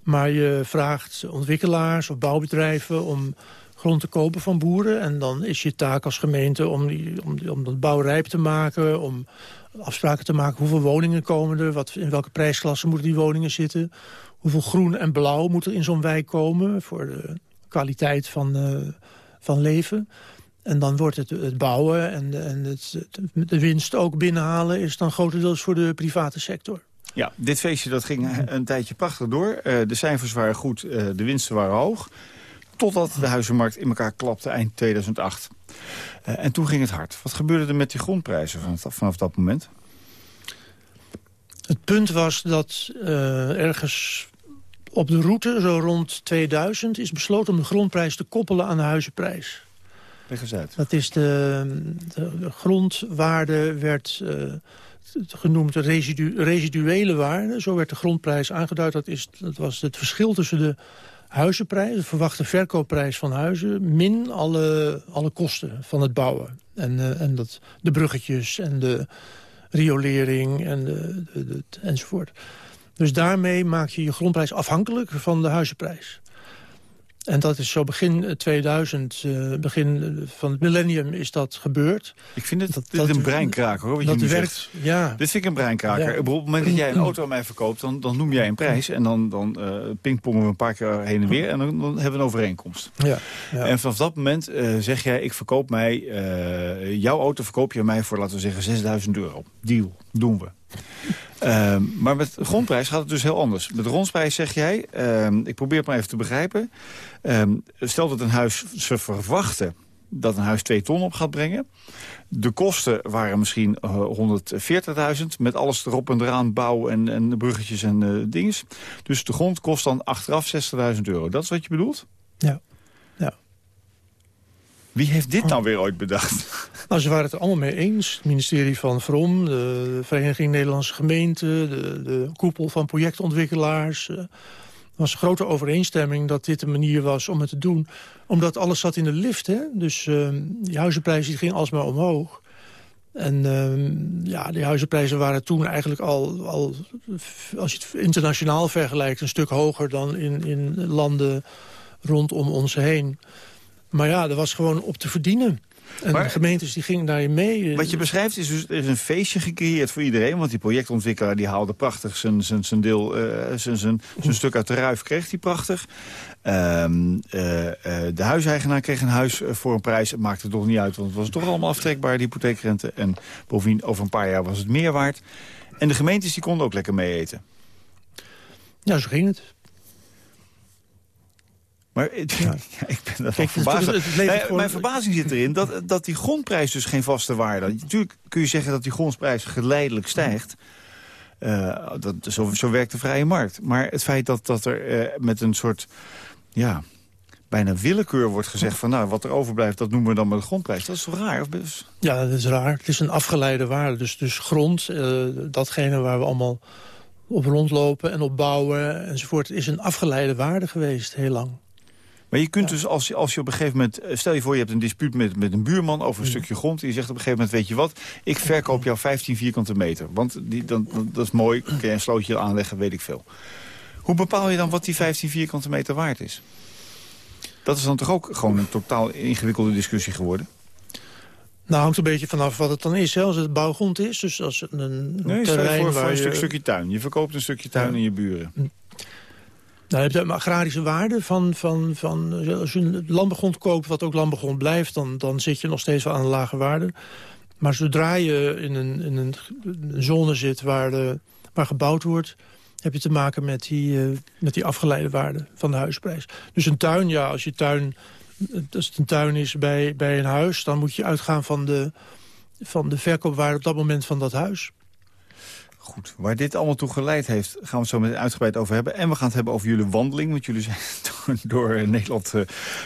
Maar je vraagt ontwikkelaars of bouwbedrijven om grond te kopen van boeren. En dan is je taak als gemeente om, die, om, om dat bouwrijp te maken... om afspraken te maken hoeveel woningen komen er... Wat, in welke prijsklasse moeten die woningen zitten... hoeveel groen en blauw moet er in zo'n wijk komen... voor de kwaliteit van, uh, van leven... En dan wordt het, het bouwen en, en het, de winst ook binnenhalen... is dan grotendeels voor de private sector. Ja, dit feestje dat ging een tijdje prachtig door. Uh, de cijfers waren goed, uh, de winsten waren hoog. Totdat de huizenmarkt in elkaar klapte eind 2008. Uh, en toen ging het hard. Wat gebeurde er met die grondprijzen vanaf, vanaf dat moment? Het punt was dat uh, ergens op de route, zo rond 2000... is besloten om de grondprijs te koppelen aan de huizenprijs. Leg eens uit. Dat is de, de, de grondwaarde werd... Uh, genoemd de residu residuele waarde. Zo werd de grondprijs aangeduid. Dat, is, dat was het verschil tussen de huizenprijs, de verwachte verkoopprijs van huizen... min alle, alle kosten van het bouwen. En, uh, en dat, de bruggetjes en de riolering en de, de, de, enzovoort. Dus daarmee maak je je grondprijs afhankelijk van de huizenprijs. En dat is zo begin 2000, uh, begin van het millennium is dat gebeurd. Ik vind het dat, dit een breinkraker hoor, wat dat je nu werkt, zegt. Ja. Dit vind ik een breinkraker. Ja. Op het moment dat jij een auto aan mij verkoopt, dan, dan noem jij een prijs. En dan, dan uh, pingpongen we een paar keer heen en weer. En dan, dan hebben we een overeenkomst. Ja. ja. En vanaf dat moment uh, zeg jij, ik verkoop mij, jouw auto verkoop je mij voor, laten we zeggen, 6000 euro. Deal, doen we. Uh, maar met grondprijs gaat het dus heel anders. Met grondprijs zeg jij, uh, ik probeer het maar even te begrijpen. Uh, stel dat een huis, ze verwachten dat een huis 2 ton op gaat brengen. De kosten waren misschien 140.000 met alles erop en eraan, bouw en, en bruggetjes en uh, dingen. Dus de grond kost dan achteraf 60.000 euro. Dat is wat je bedoelt? Ja. ja. Wie heeft dit nou weer ooit bedacht? Nou, ze waren het er allemaal mee eens. Het ministerie van Vrom, de Vereniging Nederlandse Gemeenten... de, de koepel van projectontwikkelaars. Er was grote overeenstemming dat dit een manier was om het te doen. Omdat alles zat in de lift, hè? Dus uh, die huizenprijzen die gingen alsmaar omhoog. En uh, ja, die huizenprijzen waren toen eigenlijk al, al, als je het internationaal vergelijkt... een stuk hoger dan in, in landen rondom ons heen. Maar ja, er was gewoon op te verdienen. En maar, de gemeentes die gingen daarin mee. Wat je beschrijft is dus, er is een feestje gecreëerd voor iedereen. Want die projectontwikkelaar die haalde prachtig zijn, zijn, zijn deel, uh, zijn, zijn, zijn stuk uit de ruif, kreeg hij prachtig. Uh, uh, de huiseigenaar kreeg een huis voor een prijs. Het maakte toch niet uit, want het was toch allemaal aftrekbaar, die hypotheekrente. En bovendien, over een paar jaar was het meer waard. En de gemeentes die konden ook lekker mee eten. Ja, zo ging het. Maar het, ja. ik ben dat verbaasd. Het, Mijn verbazing zit erin dat, dat die grondprijs dus geen vaste waarde... Natuurlijk kun je zeggen dat die grondprijs geleidelijk stijgt. Uh, dat, zo, zo werkt de vrije markt. Maar het feit dat, dat er uh, met een soort... ja, bijna willekeur wordt gezegd van... nou, wat er overblijft, dat noemen we dan maar de grondprijs. Dat is toch raar? Ja, dat is raar. Het is een afgeleide waarde. Dus, dus grond, uh, datgene waar we allemaal op rondlopen en op bouwen enzovoort... is een afgeleide waarde geweest, heel lang. Maar je kunt dus, als je, als je op een gegeven moment... Eh, stel je voor, je hebt een dispuut met, met een buurman over een mm. stukje grond... en je zegt op een gegeven moment, weet je wat... ik verkoop jou 15 vierkante meter. Want die, dan, dat is mooi, kun je een slootje aanleggen, weet ik veel. Hoe bepaal je dan wat die 15 vierkante meter waard is? Dat is dan toch ook gewoon een totaal ingewikkelde discussie geworden? Nou, hangt een beetje vanaf wat het dan is. Als het bouwgrond is, dus als een, een nee, terrein voor, voor een je... stukje tuin. Je verkoopt een stukje tuin ja. aan je buren. Nou, je hebt de agrarische waarde van, van, van... Als je een landbegrond koopt, wat ook landbegrond blijft... dan, dan zit je nog steeds wel aan een lage waarde. Maar zodra je in een, in een, zone zit waar, de, waar gebouwd wordt... heb je te maken met die, uh, met die afgeleide waarde van de huisprijs. Dus een tuin, ja, als je tuin... Als het een tuin is bij, bij een huis... dan moet je uitgaan van de, van de verkoopwaarde op dat moment van dat huis. Goed, waar dit allemaal toe geleid heeft, gaan we het zo met uitgebreid over hebben. En we gaan het hebben over jullie wandeling, want jullie zijn door, door Nederland uh,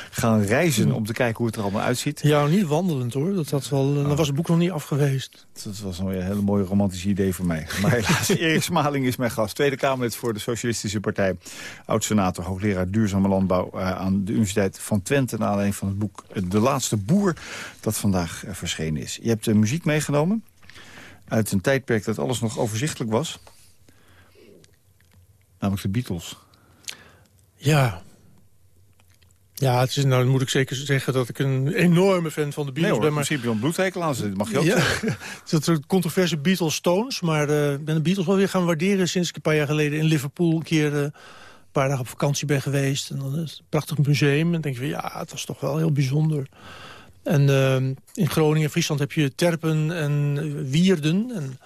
gaan reizen... om te kijken hoe het er allemaal uitziet. Ja, niet wandelend hoor, dat, dat, wel, oh. was het boek nog niet af geweest. Dat was een hele mooie romantische idee voor mij. Maar helaas, Erik Smaling is mijn gast. Tweede Kamerlid voor de Socialistische Partij. Oud-senator, hoogleraar duurzame landbouw uh, aan de Universiteit van Twente... naar aanleiding van het boek De Laatste Boer, dat vandaag uh, verschenen is. Je hebt de muziek meegenomen uit een tijdperk dat alles nog overzichtelijk was. Namelijk de Beatles. Ja. Ja, het is, nou moet ik zeker zeggen dat ik een enorme fan van de Beatles nee, ben. Maar... je een bloedhekel aan ze, mag je ook ja, zeggen. het is een controverse Beatles-Stones, maar uh, ben de Beatles wel weer gaan waarderen... sinds ik een paar jaar geleden in Liverpool een keer uh, een paar dagen op vakantie ben geweest. En dan is het een prachtig museum. En dan denk je van, ja, het was toch wel heel bijzonder. En uh, in Groningen, Friesland heb je terpen en wierden. En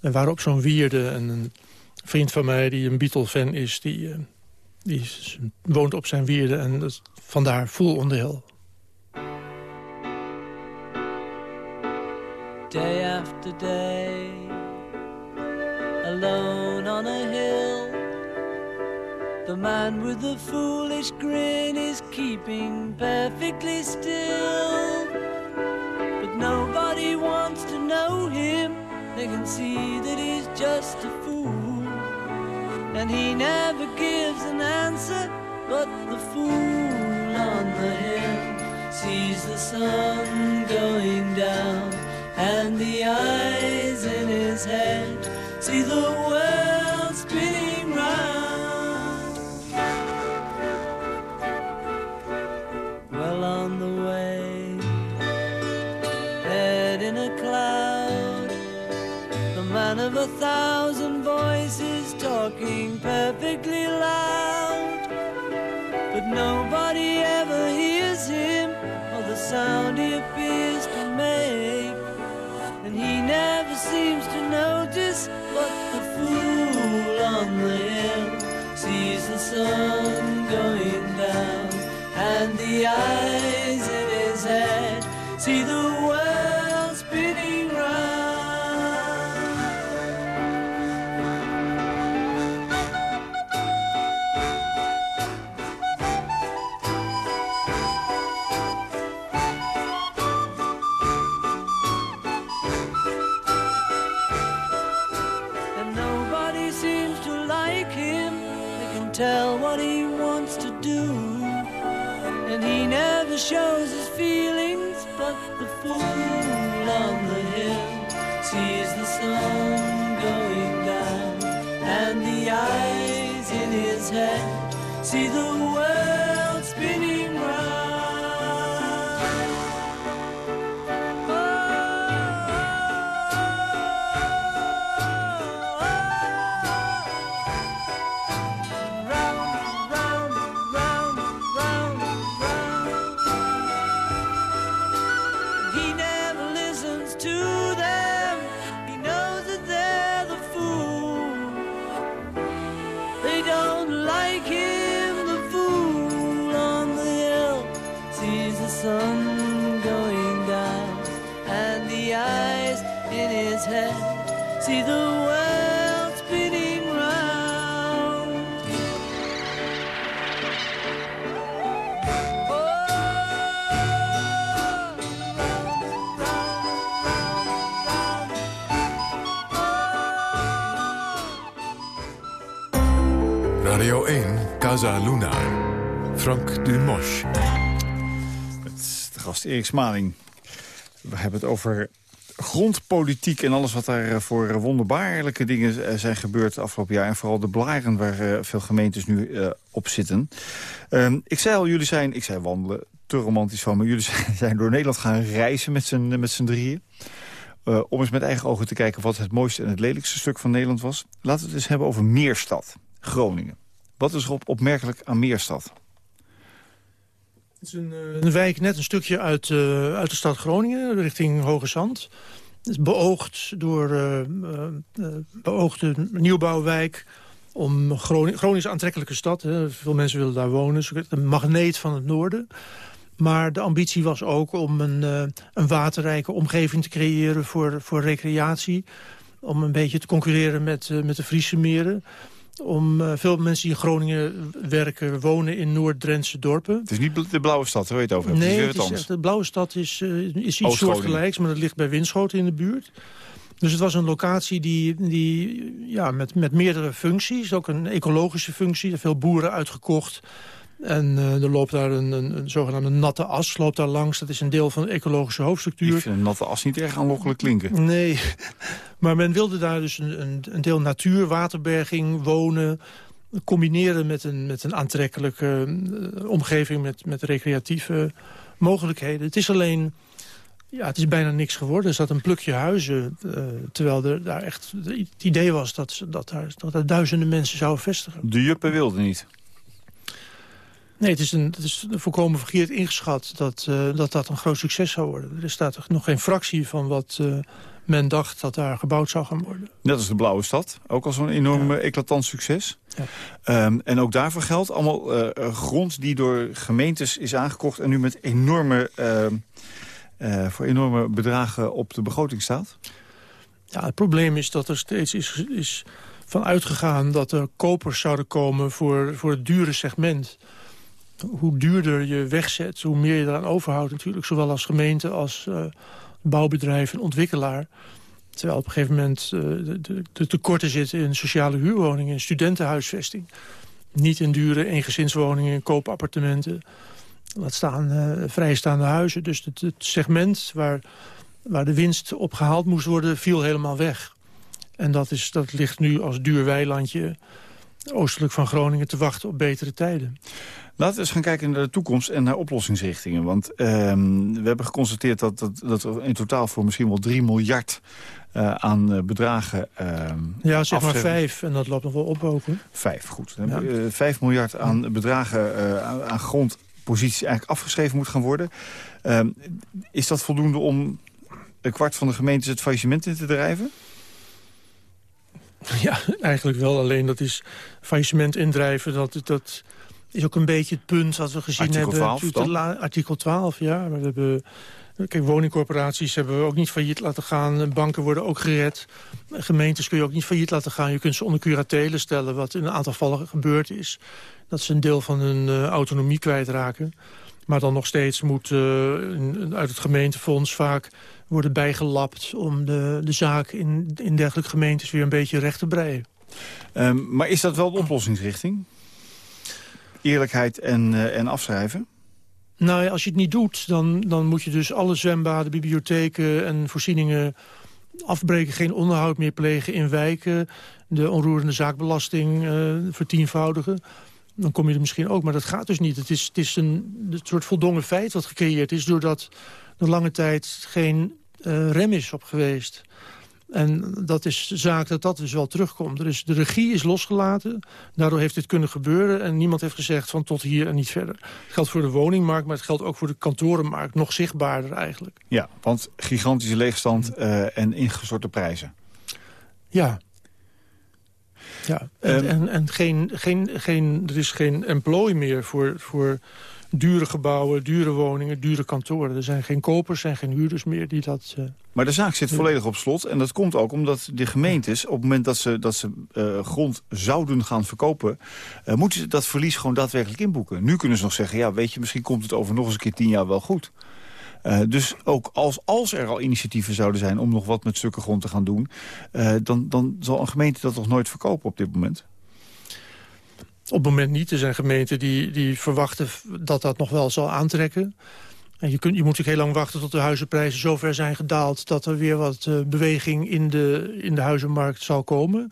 we waren op zo'n wierde. En een vriend van mij die een Beatle-fan is, die, uh, die woont op zijn wierde. En dus vandaar Full on. Day after day Alone The man with the foolish grin is keeping perfectly still. But nobody wants to know him. They can see that he's just a fool. And he never gives an answer, but the fool on the hill sees the sun going down. And the eyes in his head see the world spinning sound he appears to make. And he never seems to notice what the fool on the hill sees the sun going down and the eyes in his head see the world shows his feelings, but the fool on the hill sees the sun going down. And the eyes in his head see the Casa Luna. Frank Dumosch. Met de gast Erik Smaling. We hebben het over grondpolitiek en alles wat daar eh, voor wonderbaarlijke dingen eh, zijn gebeurd afgelopen jaar. En vooral de blaren waar eh, veel gemeentes nu eh, op zitten. Ehm, ik zei al, jullie zijn, ik zei wandelen, te romantisch van, maar jullie zijn, door Nederland gaan reizen met z'n met z'n drieën. Eh, om eens met eigen ogen te kijken wat het mooiste en het lelijkste stuk van Nederland was. Laten we het eens hebben over Meerstad, Groningen. Wat is er op opmerkelijk aan Meerstad? Het is een, eh, een wijk net een stukje uit, eh, uit de stad Groningen, richting Hoge Zand. Het is beoogd door eh, beoogde nieuwbouwwijk om Groningen, is een aantrekkelijke stad. Hè. Veel mensen willen daar wonen. Is een magneet van het noorden. Maar de ambitie was ook om een, een waterrijke omgeving te creëren voor, voor recreatie. Om een beetje te concurreren met, met de Friese meren. Om eh, veel mensen die in Groningen werken, wonen in Noord-Drentse dorpen. Het is niet de blauwe stad, waar je het over hebt. Nee, het is het is echt, de Blauwe Stad is, eh, is iets soortgelijks, maar dat ligt bij Winschoten in de buurt. Dus het was een locatie die, die ja, met, met meerdere functies, ook een ecologische functie, er veel boeren uitgekocht. En eh, er loopt daar een, een, een zogenaamde natte as loopt daar langs. Dat is een deel van de ecologische hoofdstructuur. Ik vind een natte as niet erg aanlokkelijk klinken. Nee, maar men wilde daar dus een, een, deel natuur, waterberging, wonen... combineren met een, met een aantrekkelijke eh, omgeving... Met, met recreatieve mogelijkheden. Het is alleen... Ja, het is bijna niks geworden. Er zat een plukje huizen, eh, terwijl er daar echt het idee was dat, dat, daar, dat er duizenden mensen zouden vestigen. De juppen wilden niet. Nee, het is, een, het is volkomen verkeerd ingeschat dat, eh, dat dat een groot succes zou worden. Er staat er nog geen fractie van wat eh, men dacht dat daar gebouwd zou gaan worden. Net als de Blauwe Stad. Ook al zo'n enorm eclatant succes. Ja. Ehm, en ook daarvoor geldt allemaal eh, grond die door gemeentes is aangekocht... en nu met enorme, ehm, eh, voor enorme bedragen op de begroting staat. Ja, het probleem is dat er steeds is, is van uitgegaan dat er kopers zouden komen voor, voor het dure segment. Hoe duurder je wegzet, hoe meer je eraan overhoudt natuurlijk. Zowel als gemeente als eh, bouwbedrijf en ontwikkelaar. Terwijl op een gegeven moment eh, de, de, tekorten zitten in sociale huurwoningen... en studentenhuisvesting. Niet in dure eengezinswoningen en koopappartementen. Laat staan eh, vrijstaande huizen. Dus het, het segment waar waar de winst op gehaald moest worden, viel helemaal weg. En dat, is, dat ligt nu als duur weilandje oostelijk van Groningen te wachten op betere tijden. Laten we eens gaan kijken naar de toekomst en naar oplossingsrichtingen. Want ehm, we hebben geconstateerd dat, dat, dat er in totaal voor misschien wel 3 miljard uh, aan uh, bedragen... ehm, Ja, zeg maar afschrijven- vijf. En dat loopt nog wel op ook. hoor. Vijf, goed. Dan Ja. hebben we, eh, vijf miljard aan bedragen eh, aan, aan grondposities eigenlijk afgeschreven moet gaan worden. Ehm, is dat voldoende om een kwart van de gemeentes het faillissement in te drijven? Ja, eigenlijk wel. Alleen dat is faillissement indrijven. Dat, dat is ook een beetje het punt wat we gezien Artikel hebben. 12 natuurlijk de dan? la- artikel 12, ja. We hebben, kijk, woningcorporaties hebben we ook niet failliet laten gaan. Banken worden ook gered. Gemeentes kun je ook niet failliet laten gaan. Je kunt ze onder curatele stellen, wat in een aantal gevallen gebeurd is. Dat ze een deel van hun eh, autonomie kwijtraken. Maar dan nog steeds moet eh, in- uit het gemeentefonds vaak worden bijgelapt... om de, de zaak in, in dergelijke gemeentes weer een beetje recht te breien. Ehm, maar is dat wel de oplossingsrichting? Eerlijkheid en, eh, en afschrijven? Nou ja, als je het niet doet, dan, dan moet je dus alle zwembaden, bibliotheken en voorzieningen afbreken. Geen onderhoud meer plegen in wijken. De onroerende zaakbelasting eh, vertienvoudigen. Dan kom je er misschien ook, maar dat gaat dus niet. Het is, het is een, een soort voldongen feit wat gecreëerd is... doordat er lange tijd geen eh, rem is op geweest. En dat is de zaak dat dat dus wel terugkomt. Dus de regie is losgelaten. Daardoor heeft dit kunnen gebeuren. En niemand heeft gezegd van tot hier en niet verder. Het geldt voor de woningmarkt, maar het geldt ook voor de kantorenmarkt. Nog zichtbaarder eigenlijk. Ja, want gigantische leegstand eh, en ingestorte prijzen. Ja. Ja, en, Ehm. en, en geen, geen, geen, er is geen employ meer voor, voor dure gebouwen, dure woningen, dure kantoren. Er zijn geen kopers, zijn geen huurders meer die dat... eh, Maar de zaak zit volledig op slot. En dat komt ook omdat de gemeentes, op het moment dat ze, dat ze eh, grond zouden gaan verkopen... eh, moeten ze dat verlies gewoon daadwerkelijk inboeken. Nu kunnen ze nog zeggen, ja, weet je, misschien komt het over nog eens een keer tien jaar wel goed. Eh, dus ook als, als er al initiatieven zouden zijn om nog wat met stukken grond te gaan doen... eh, dan, dan zal een gemeente dat toch nooit verkopen op dit moment? Op het moment niet. Er zijn gemeenten die, die verwachten dat dat nog wel zal aantrekken. En je, kunt, je moet natuurlijk heel lang wachten tot de huizenprijzen zo ver zijn gedaald... dat er weer wat eh, beweging in de, in de huizenmarkt zal komen.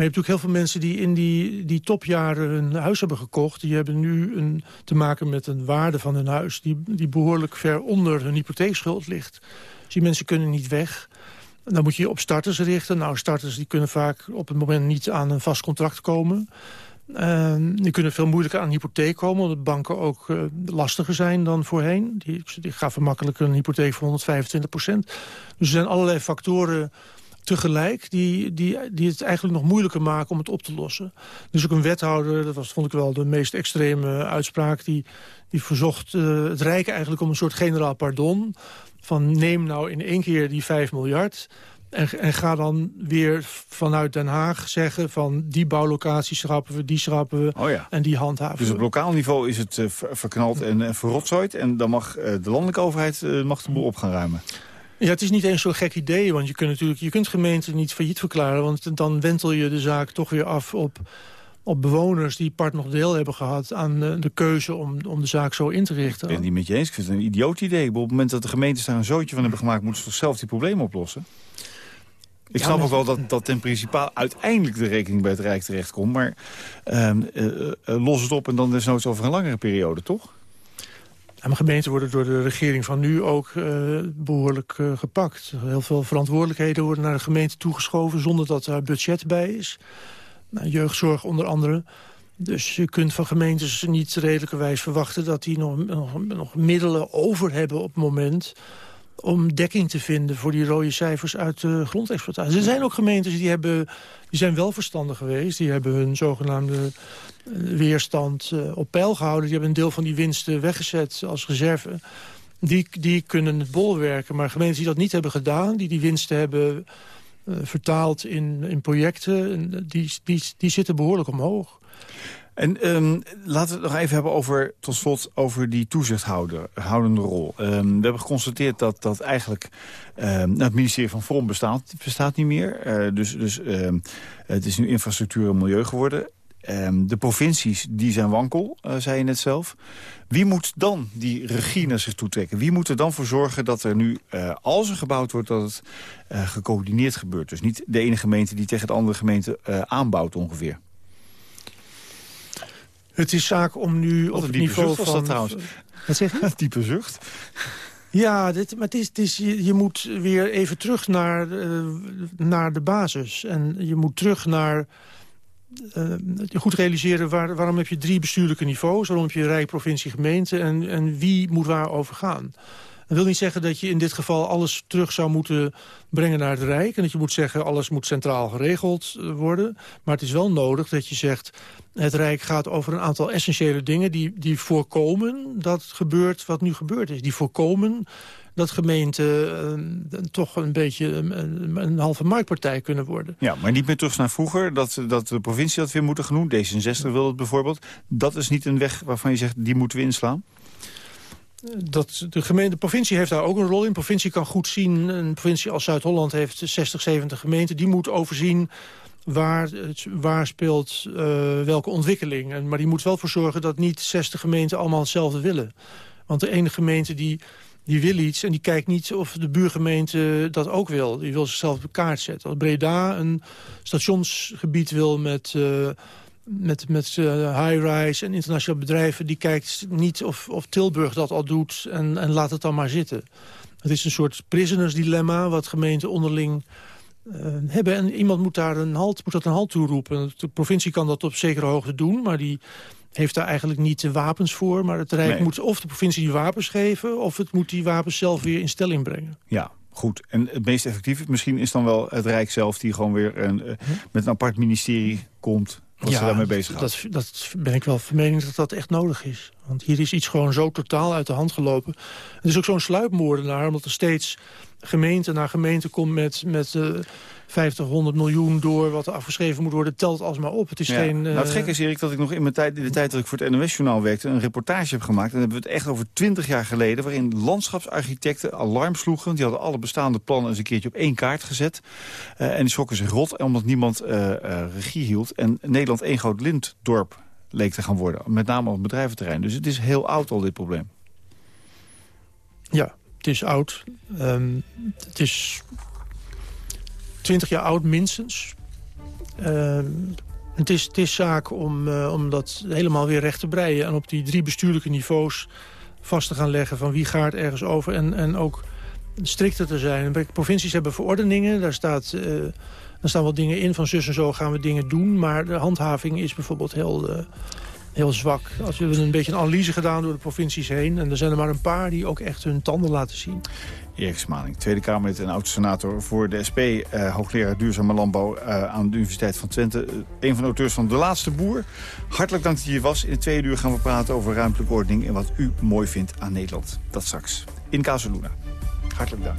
Je hebt natuurlijk heel veel mensen die in die, die topjaren hun huis hebben gekocht. Die hebben nu een, te maken met een waarde van hun huis... Die, die behoorlijk ver onder hun hypotheekschuld ligt. Dus die mensen kunnen niet weg. Dan moet je je op starters richten. Nou, starters die kunnen vaak op het moment niet aan een vast contract komen... Uh, die kunnen veel moeilijker aan een hypotheek komen... omdat banken ook uh, lastiger zijn dan voorheen. Die, die gaven een hypotheek van 125 procent. Dus er zijn allerlei factoren tegelijk... Die, die, die het eigenlijk nog moeilijker maken om het op te lossen. Dus ook een wethouder, dat was, vond ik wel de meest extreme uitspraak... die, die verzocht uh, het Rijk eigenlijk om een soort generaal pardon... van neem nou in één keer die 5 miljard... En, en, ga dan weer vanuit Den Haag zeggen van die bouwlocatie schrappen we, die schrappen we oh ja. en die handhaven Dus op lokaal niveau is het uh, verknald en, en verrotzooid en dan mag uh, de landelijke overheid uh, mag de boel op gaan ruimen. Ja, het is niet eens zo'n gek idee, want je kunt natuurlijk je kunt gemeenten niet failliet verklaren, want dan wentel je de zaak toch weer af op, op bewoners die part nog deel hebben gehad aan de, de keuze om, om de zaak zo in te richten. Ik ben het niet met je eens, ik vind het een idioot idee. Op het moment dat de gemeentes daar een zootje van hebben gemaakt, moeten ze toch zelf die problemen oplossen? Ik Ja, snap maar- ook wel dat, dat ten principaal uiteindelijk de rekening bij het Rijk terechtkomt. Maar ehm, eh, eh, los het op en dan desnoods over een langere periode, toch? Maar gemeenten worden door de regering van nu ook eh, behoorlijk eh, gepakt. Heel veel verantwoordelijkheden worden naar de gemeente toegeschoven... zonder dat daar budget bij is. Nou, jeugdzorg onder andere. Dus je kunt van gemeentes niet redelijkerwijs verwachten... dat die nog, nog, nog middelen over hebben op het moment om dekking te vinden voor die rode cijfers uit de grondexploitatie. Er zijn ook gemeentes die, hebben, die zijn wel verstandig geweest. Die hebben hun zogenaamde eh, weerstand eh, op peil gehouden. Die hebben een deel van die winsten weggezet als reserve. Die, die kunnen het bolwerken. Maar gemeentes die dat niet hebben gedaan... die die winsten hebben eh, vertaald in, in projecten... en die, die, die zitten behoorlijk omhoog. En um, laten we het nog even hebben over, tot slot, over die toezichthoudende rol. Um, we hebben geconstateerd dat, dat eigenlijk um, nou, het ministerie van Vrom bestaat, bestaat niet meer. Uh, dus dus het is nu infrastructuur en milieu geworden. de provincies die zijn wankel, uh, zei je net zelf. Wie moet dan die regie naar zich toe trekken? Wie moet er dan voor zorgen dat er nu, uh, als er gebouwd wordt... dat het gecoördineerd gebeurt? Dus niet de ene gemeente die tegen de andere gemeente aanbouwt ongeveer. Het is zaak om nu Wat op het diepe niveau zucht was van... dat trouwens. Wat zeg je? Diepe zucht. Ja, dit, maar het is, het is, je, je moet weer even terug naar, eh, naar de basis. En je moet terug naar... eh, goed realiseren waar, waarom heb je drie bestuurlijke niveaus. Waarom heb je Rijk, provincie, gemeente. En, en wie moet waar over gaan. Dat wil niet zeggen dat je in dit geval alles terug zou moeten brengen naar het Rijk. En dat je moet zeggen alles moet centraal geregeld eh, worden. Maar het is wel nodig dat je zegt... het Rijk gaat over een aantal essentiële dingen... die, die voorkomen dat gebeurt wat nu gebeurd is. Die voorkomen dat gemeenten eh, toch een beetje een, halve marktpartij kunnen worden. Ja, maar niet meer terug naar vroeger, dat, dat de provincie dat weer moet gaan doen. D66 wil het bijvoorbeeld. Dat is niet een weg waarvan je zegt, die moeten we inslaan? Dat de, gemeente, provincie heeft daar ook een rol in. De provincie kan goed zien, een provincie als Zuid-Holland heeft 60, 70 gemeenten. Die moet overzien waar, waar speelt eh, welke ontwikkeling. En, maar die moet wel voor zorgen dat niet 60 gemeenten allemaal hetzelfde willen. Want de ene gemeente die, die wil iets en die kijkt niet of de buurgemeente dat ook wil. Die wil zichzelf op de kaart zetten. Als Breda een stationsgebied wil met... eh, met, met eh, high-rise en internationale bedrijven... die kijkt niet of, of Tilburg dat al doet en, en laat het dan maar zitten. Het is een soort prisoners dilemma wat gemeenten onderling eh, hebben. En iemand moet daar een halt, moet dat een halt toe roepen. De provincie kan dat op zekere hoogte doen, maar die heeft daar eigenlijk niet de wapens voor. Maar het Rijk Nee. moet of de provincie die wapens geven... of het moet die wapens zelf weer in stelling brengen. Ja, goed. En het meest effectieve misschien is dan wel het Rijk zelf... die gewoon weer een, eh, met een apart ministerie komt... wat ze daarmee bezig gaat. dat, dat ben ik wel van mening dat dat echt nodig is. Want hier is iets gewoon zo totaal uit de hand gelopen. Het is ook zo'n sluipmoordenaar, omdat er steeds gemeente na gemeente komt met, met eh 50, 100 miljoen door wat er afgeschreven moet worden, telt alsmaar op. Het is Ja. geen... Nou, eh, het gekke is, Erik, dat ik nog in, mijn tijd, in de tijd dat ik voor het NOS-journaal werkte... een reportage heb gemaakt. En dan hebben we het echt over twintig jaar geleden... waarin landschapsarchitecten alarm sloegen. Die hadden alle bestaande plannen eens een keertje op één kaart gezet. Eh, en die schrokken zich rot, omdat niemand eh, eh, regie hield. En Nederland één groot lintdorp leek te gaan worden. Met name op het bedrijventerrein. Dus het is heel oud al, dit probleem. Ja, het is oud. Ehm, het is 20 jaar oud minstens. Ehm, het, is, het is zaak om, eh, om dat helemaal weer recht te breien... en op die drie bestuurlijke niveaus vast te gaan leggen... van wie gaat ergens over en, en ook strikter te zijn. Provincies hebben verordeningen, daar, staat, eh, daar staan wel dingen in... van zus en zo gaan we dingen doen, maar de handhaving is bijvoorbeeld heel... heel zwak. Als we een beetje een analyse gedaan door de provincies heen... en er zijn er maar een paar die ook echt hun tanden laten zien. Erik Smaling, Tweede Kamerlid en oud-senator voor de SP... eh, hoogleraar duurzame landbouw eh, aan de Universiteit van Twente. Eh, een van de auteurs van De Laatste Boer. Hartelijk dank dat je hier was. In tweede uur gaan we praten over ruimtelijke ordening... en wat u mooi vindt aan Nederland. Dat straks. In Casaluna. Hartelijk dank.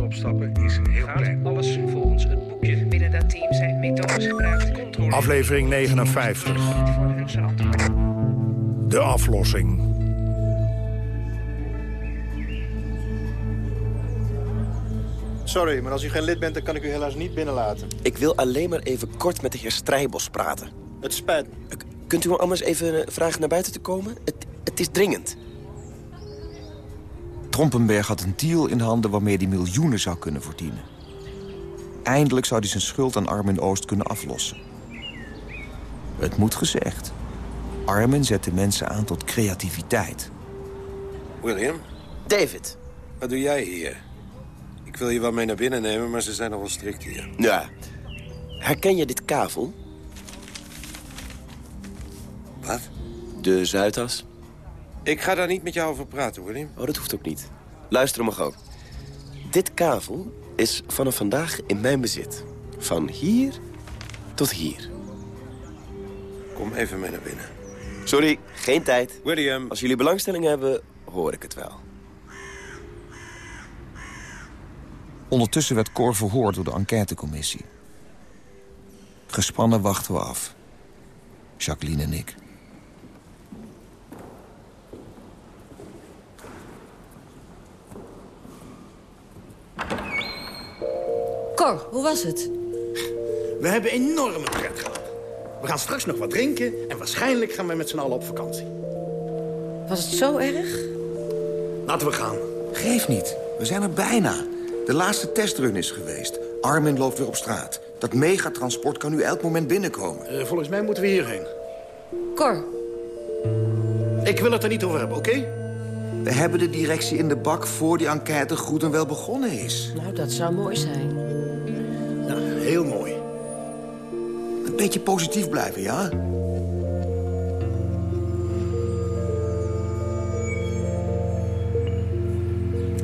opstappen is heel klein. Alles volgens het boekje. Binnen dat team zijn methodes gebruikt. Controle. Aflevering 59. Voor hun zijn antwoord. De aflossing. Sorry, maar als u geen lid bent, dan kan ik u helaas niet binnenlaten. Ik wil alleen maar even kort met de heer Strijbos praten. Het spijt me. K- Kunt u me anders even eh, vragen naar buiten te komen? Het, het is dringend. Trompenberg had een deal in handen waarmee hij miljoenen zou kunnen verdienen. Eindelijk zou hij zijn schuld aan Armin Oost kunnen aflossen. Het moet gezegd. Armin zet de mensen aan tot creativiteit. William, David. wat doe jij hier? Ik wil je wel mee naar binnen nemen, maar ze zijn nog wel strikt hier. Ja. Herken je dit kavel? Wat? De Zuidas? Ik ga daar niet met jou over praten, William. Oh, dat hoeft ook niet. Luister maar gewoon. Dit kavel is vanaf vandaag in mijn bezit. Van hier tot hier. Kom even mee naar binnen. Sorry, geen tijd. William. Als jullie belangstelling hebben, hoor ik het wel. Ondertussen werd Cor verhoord door de enquêtecommissie. Gespannen wachten we af. Jacqueline en ik. Cor, hoe was het? We hebben enorme pret gehad. We gaan straks nog wat drinken en waarschijnlijk gaan we met z'n allen op vakantie. Was het zo erg? Laten we gaan. Geef niet, we zijn er bijna. De laatste testrun is geweest. Armin loopt weer op straat. Dat megatransport kan nu elk moment binnenkomen. Eh, volgens mij moeten we hierheen. Cor. Ik wil het er niet over hebben, oké? We hebben de directie in de bak voor die enquête goed en wel begonnen is. Nou, dat zou mooi zijn. Heel mooi. Een beetje positief blijven, ja?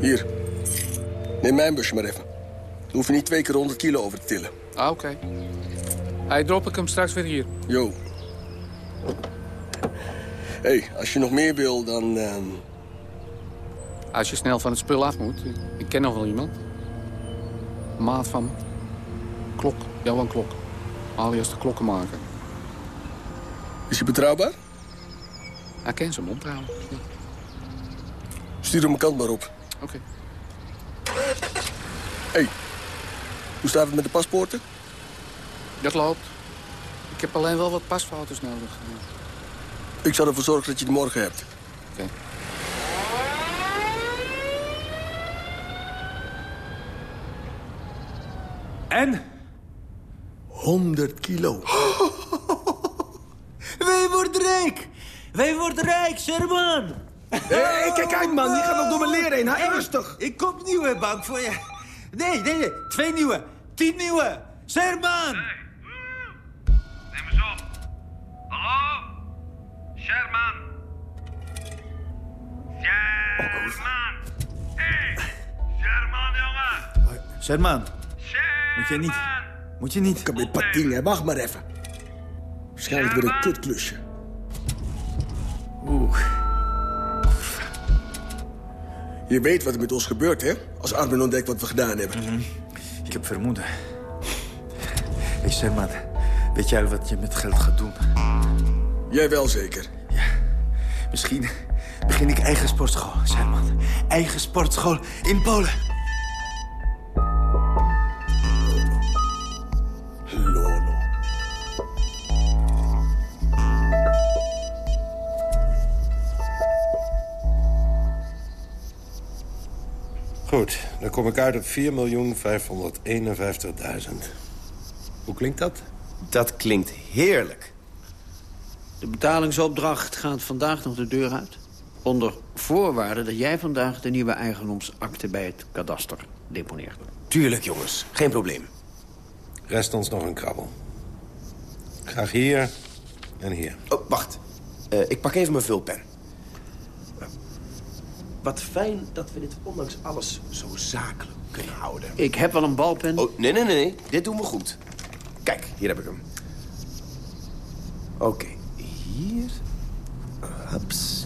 Hier. Neem mijn busje maar even. Dan hoef je niet twee keer 100 kilo over te tillen. Ah, oké. Hij drop ik hem straks weer hier. Jo. Hé, hey, als je nog meer wil, dan... ehm, Als je snel van het spul af moet. Ik ken nog wel iemand. Maat van me. Klok. Johan Klok. Alias de klokkenmaker. Is hij betrouwbaar? Hij kent zijn mond trouwens. Ja. Stuur hem mijn kant maar op. Oké. Hé, hey, hoe staat het met de paspoorten? Dat loopt. Ik heb alleen wel wat pasfoto's nodig. Ik zal ervoor zorgen dat je die morgen hebt. Oké. En? 100 kilo. Wij worden rijk! Wij worden rijk, Sherman! Hé, kijk uit, man. Die gaat nog door mijn leren heen. Hou rustig. Ik koop nieuwe bank voor je. Nee, nee, nee. Twee nieuwe. Tien nieuwe. Sherman! Neem eens op. Hallo? Sherman? Sherman? Hé! Sherman, jongen! Sherman. Moet je niet. Moet je niet. Kom met pating, hè. Wacht maar even. Waarschijnlijk weer een kutklusje. Oeh. Je weet wat er met ons gebeurt, hè? Als Armin ontdekt wat we gedaan hebben. Mhm. Ik heb vermoeden. Hé, hey, Sherman. Weet jij wat je met geld gaat doen? Jij wel zeker? Misschien begin ik eigen sportschool, Sherman. Eigen sportschool in Polen. Kom ik uit op 4.551.000. Hoe klinkt dat? Dat klinkt heerlijk. De betalingsopdracht gaat vandaag nog de deur uit. Onder voorwaarde dat jij vandaag de nieuwe eigendomsakte bij het kadaster deponeert. Tuurlijk, jongens. Geen probleem. Rest ons nog een krabbel. Graag hier en hier. Oh, wacht. Eh, ik pak even mijn vulpen. Wat fijn dat we dit ondanks alles zo zakelijk kunnen houden. Ik heb wel een balpen. Oh, nee, nee, nee, nee. Dit doen we goed. Kijk, hier heb ik hem. Oké, hier. Hups.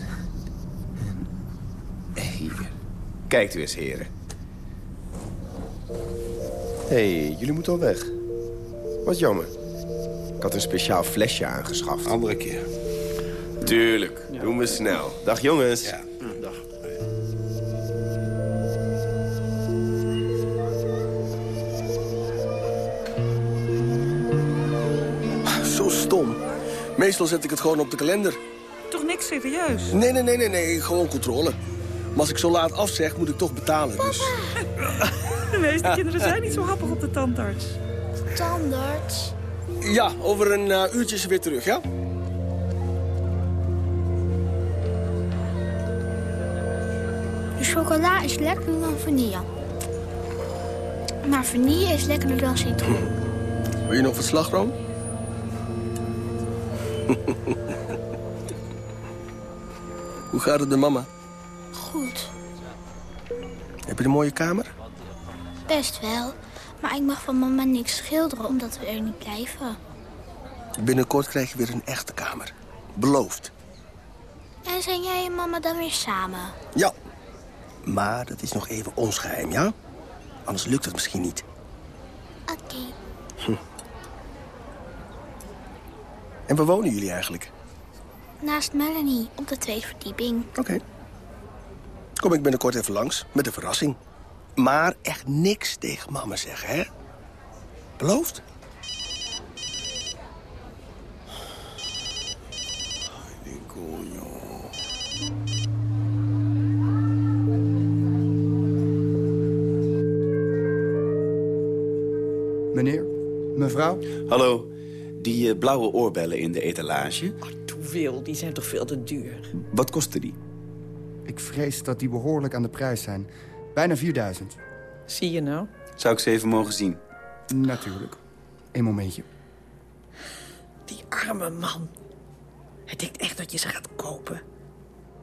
En hier. Kijkt u eens, heren. Hé, hey, jullie moeten al weg. Wat jammer. Ik had een speciaal flesje aangeschaft. Andere keer. Tuurlijk. Doen we snel. Dag, jongens. Ja, Meestal zet ik het gewoon op de kalender. Toch niks serieus? Nee, nee, nee, nee, nee. Gewoon controle. Maar als ik zo laat afzeg, moet ik toch betalen. Dus... De meeste kinderen zijn niet zo happig op de tandarts. Tandarts? Ja, over een eh, uurtje is ze weer terug, ja? De chocola is lekkerder dan vanille. Maar vanille is lekkerder dan citroen. Wil je nog wat slagroom? Hoe gaat het met mama? Goed, Heb je een mooie kamer? best wel. Maar ik mag van mama niks schilderen omdat we er niet blijven. Binnenkort krijg je weer een echte kamer. Beloofd. En zijn jij en mama dan weer samen? Ja. Maar dat is nog even ons geheim, ja? Anders lukt het misschien niet. Oké. Hm. En waar wonen jullie eigenlijk? Naast Melanie, op de tweede verdieping. Oké. Kom ik binnenkort even langs, met een verrassing. Maar echt niks tegen mama zeggen, hè? Beloofd? Meneer, mevrouw. Hallo, die eh, blauwe oorbellen in de etalage. Hoeveel? Die zijn toch veel te duur? Wat kosten die? Ik vrees dat die behoorlijk aan de prijs zijn. Bijna 4000. Zie je nou? Zou ik ze even mogen zien? Natuurlijk. Een momentje. Die arme man. Hij denkt echt dat je ze gaat kopen.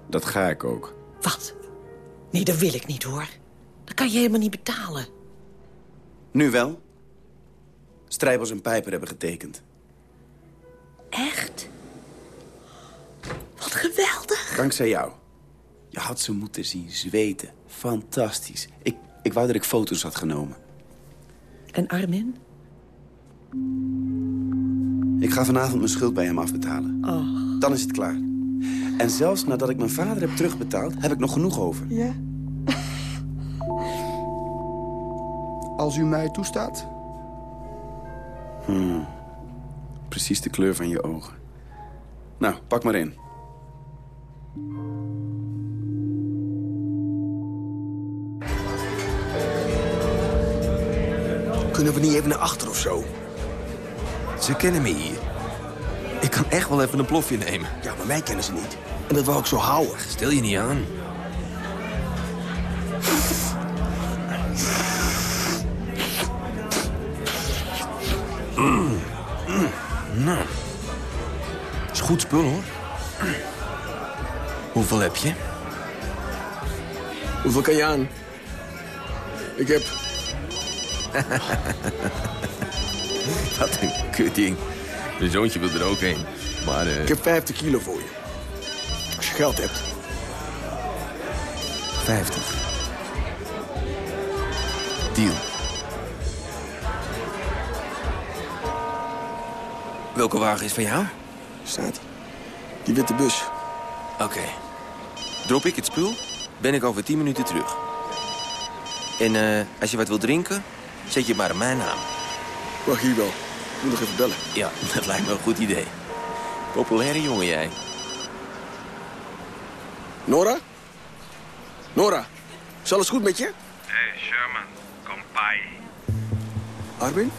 Dat ga ik ook. Wat? Nee, dat wil ik niet, hoor. Dat kan je helemaal niet betalen. Nu wel. Strijbels en Pijper hebben getekend. Echt? Wat geweldig. Dankzij jou. Je had ze moeten zien zweten. Fantastisch. Ik, ik wou dat ik foto's had genomen. En Armin? Ik ga vanavond mijn schuld bij hem afbetalen. Oh. Dan is het klaar. En zelfs nadat ik mijn vader heb terugbetaald, heb ik nog genoeg over. Ja? Als u mij toestaat? Hmm. Precies de kleur van je ogen. Nou, pak maar in. Kunnen we niet even naar achter of zo? Ze kennen me hier. Ik kan echt wel even een plofje nemen. Ja, maar mij kennen ze niet. En dat wou ik zo houden. Stel je niet aan. Nou. Is goed spul, hoor. Hoeveel heb je? Hoeveel kan je aan? Ik heb... Wat een kutding. Mijn zoontje wil er ook heen. Maar, eh, Ik heb 50 kilo voor je. Als je geld hebt. 50. Deal. Welke wagen is van jou? Staat die. Witte bus. Oké. Drop ik het spul, ben ik over 10 minuten terug. En eh, als je wat wilt drinken, zet je maar mijn naam. Wacht hier wel. Ik moet nog even bellen. Ja, dat lijkt me een goed idee. Populaire jongen, jij. Nora? Nora, is alles goed met je? Hé, hey, Sherman, kom bij. Armin?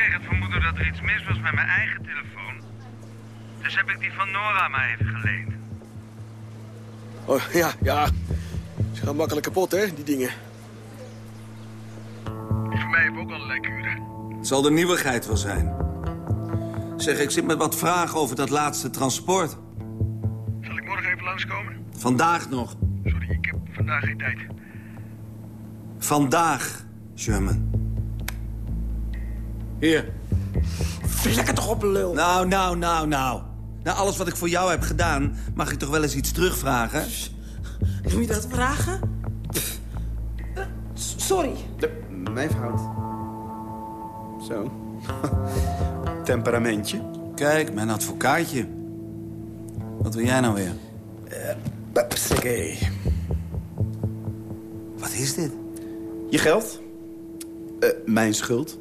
Ik kreeg het vermoeden dat er iets mis was met mijn eigen telefoon. Dus heb ik die van Nora maar even geleend. Oh, ja, ja. Ze gaan makkelijk kapot, hè, die dingen. Die van mij heeft ook al een lekkuur, hè? Het zal de nieuwigheid wel zijn. Zeg, ik zit met wat vragen over dat laatste transport. Zal ik morgen even langskomen? Vandaag nog. Sorry, ik heb vandaag geen tijd. Vandaag, Sherman. Hier. Lekker toch op, lul. Nou, nou, nou, nou. Na alles wat ik voor jou heb gedaan, mag ik toch wel eens iets terugvragen? Moet je dat vragen? Uh, sorry. Mijn fout. Zo. Temperamentje. Kijk, mijn advocaatje. Wat wil jij nou weer? Oké. Wat is dit? Je geld. Eh, mijn schuld.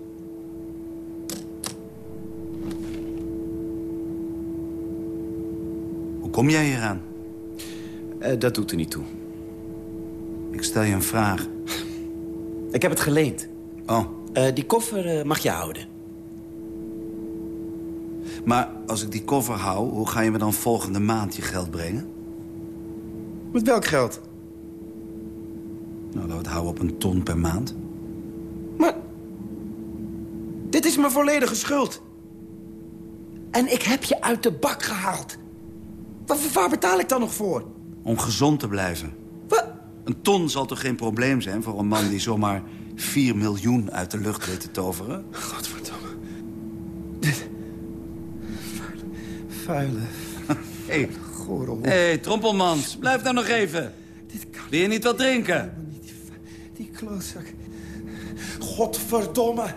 Kom jij hier aan? Eh, dat doet er niet toe. Ik stel je een vraag. Ik heb het geleend. Oh. Eh, die koffer eh, mag je houden. Maar als ik die koffer hou, hoe ga je me dan volgende maand je geld brengen? Met welk geld? Nou, laten we het houden op een ton per maand. Maar dit is mijn volledige schuld. En ik heb je uit de bak gehaald. Waar betaal ik dan nog voor? Om gezond te blijven. Wat? Een ton zal toch geen probleem zijn voor een man die zomaar 4 miljoen uit de lucht weet te toveren? Godverdomme. Dit... Vuile... Hé, hey. Gore hey, trompelmans, blijf nou nog even. Wil je niet wat drinken? Die klootzak. Godverdomme.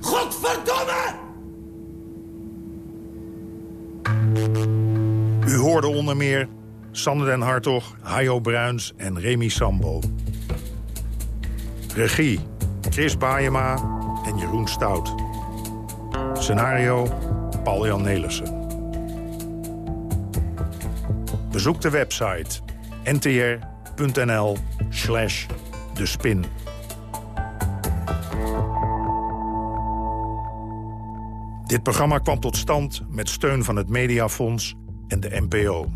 Godverdomme! Hoorde onder meer Sander den Hartog, Hajo Bruins en Remy Sambo. Regie Chris Baayema en Jeroen Stout. Scenario Paul-Jan Nelissen. Bezoek de website ntr.nl slash de spin. Dit programma kwam tot stand met steun van het Mediafonds en de NPO.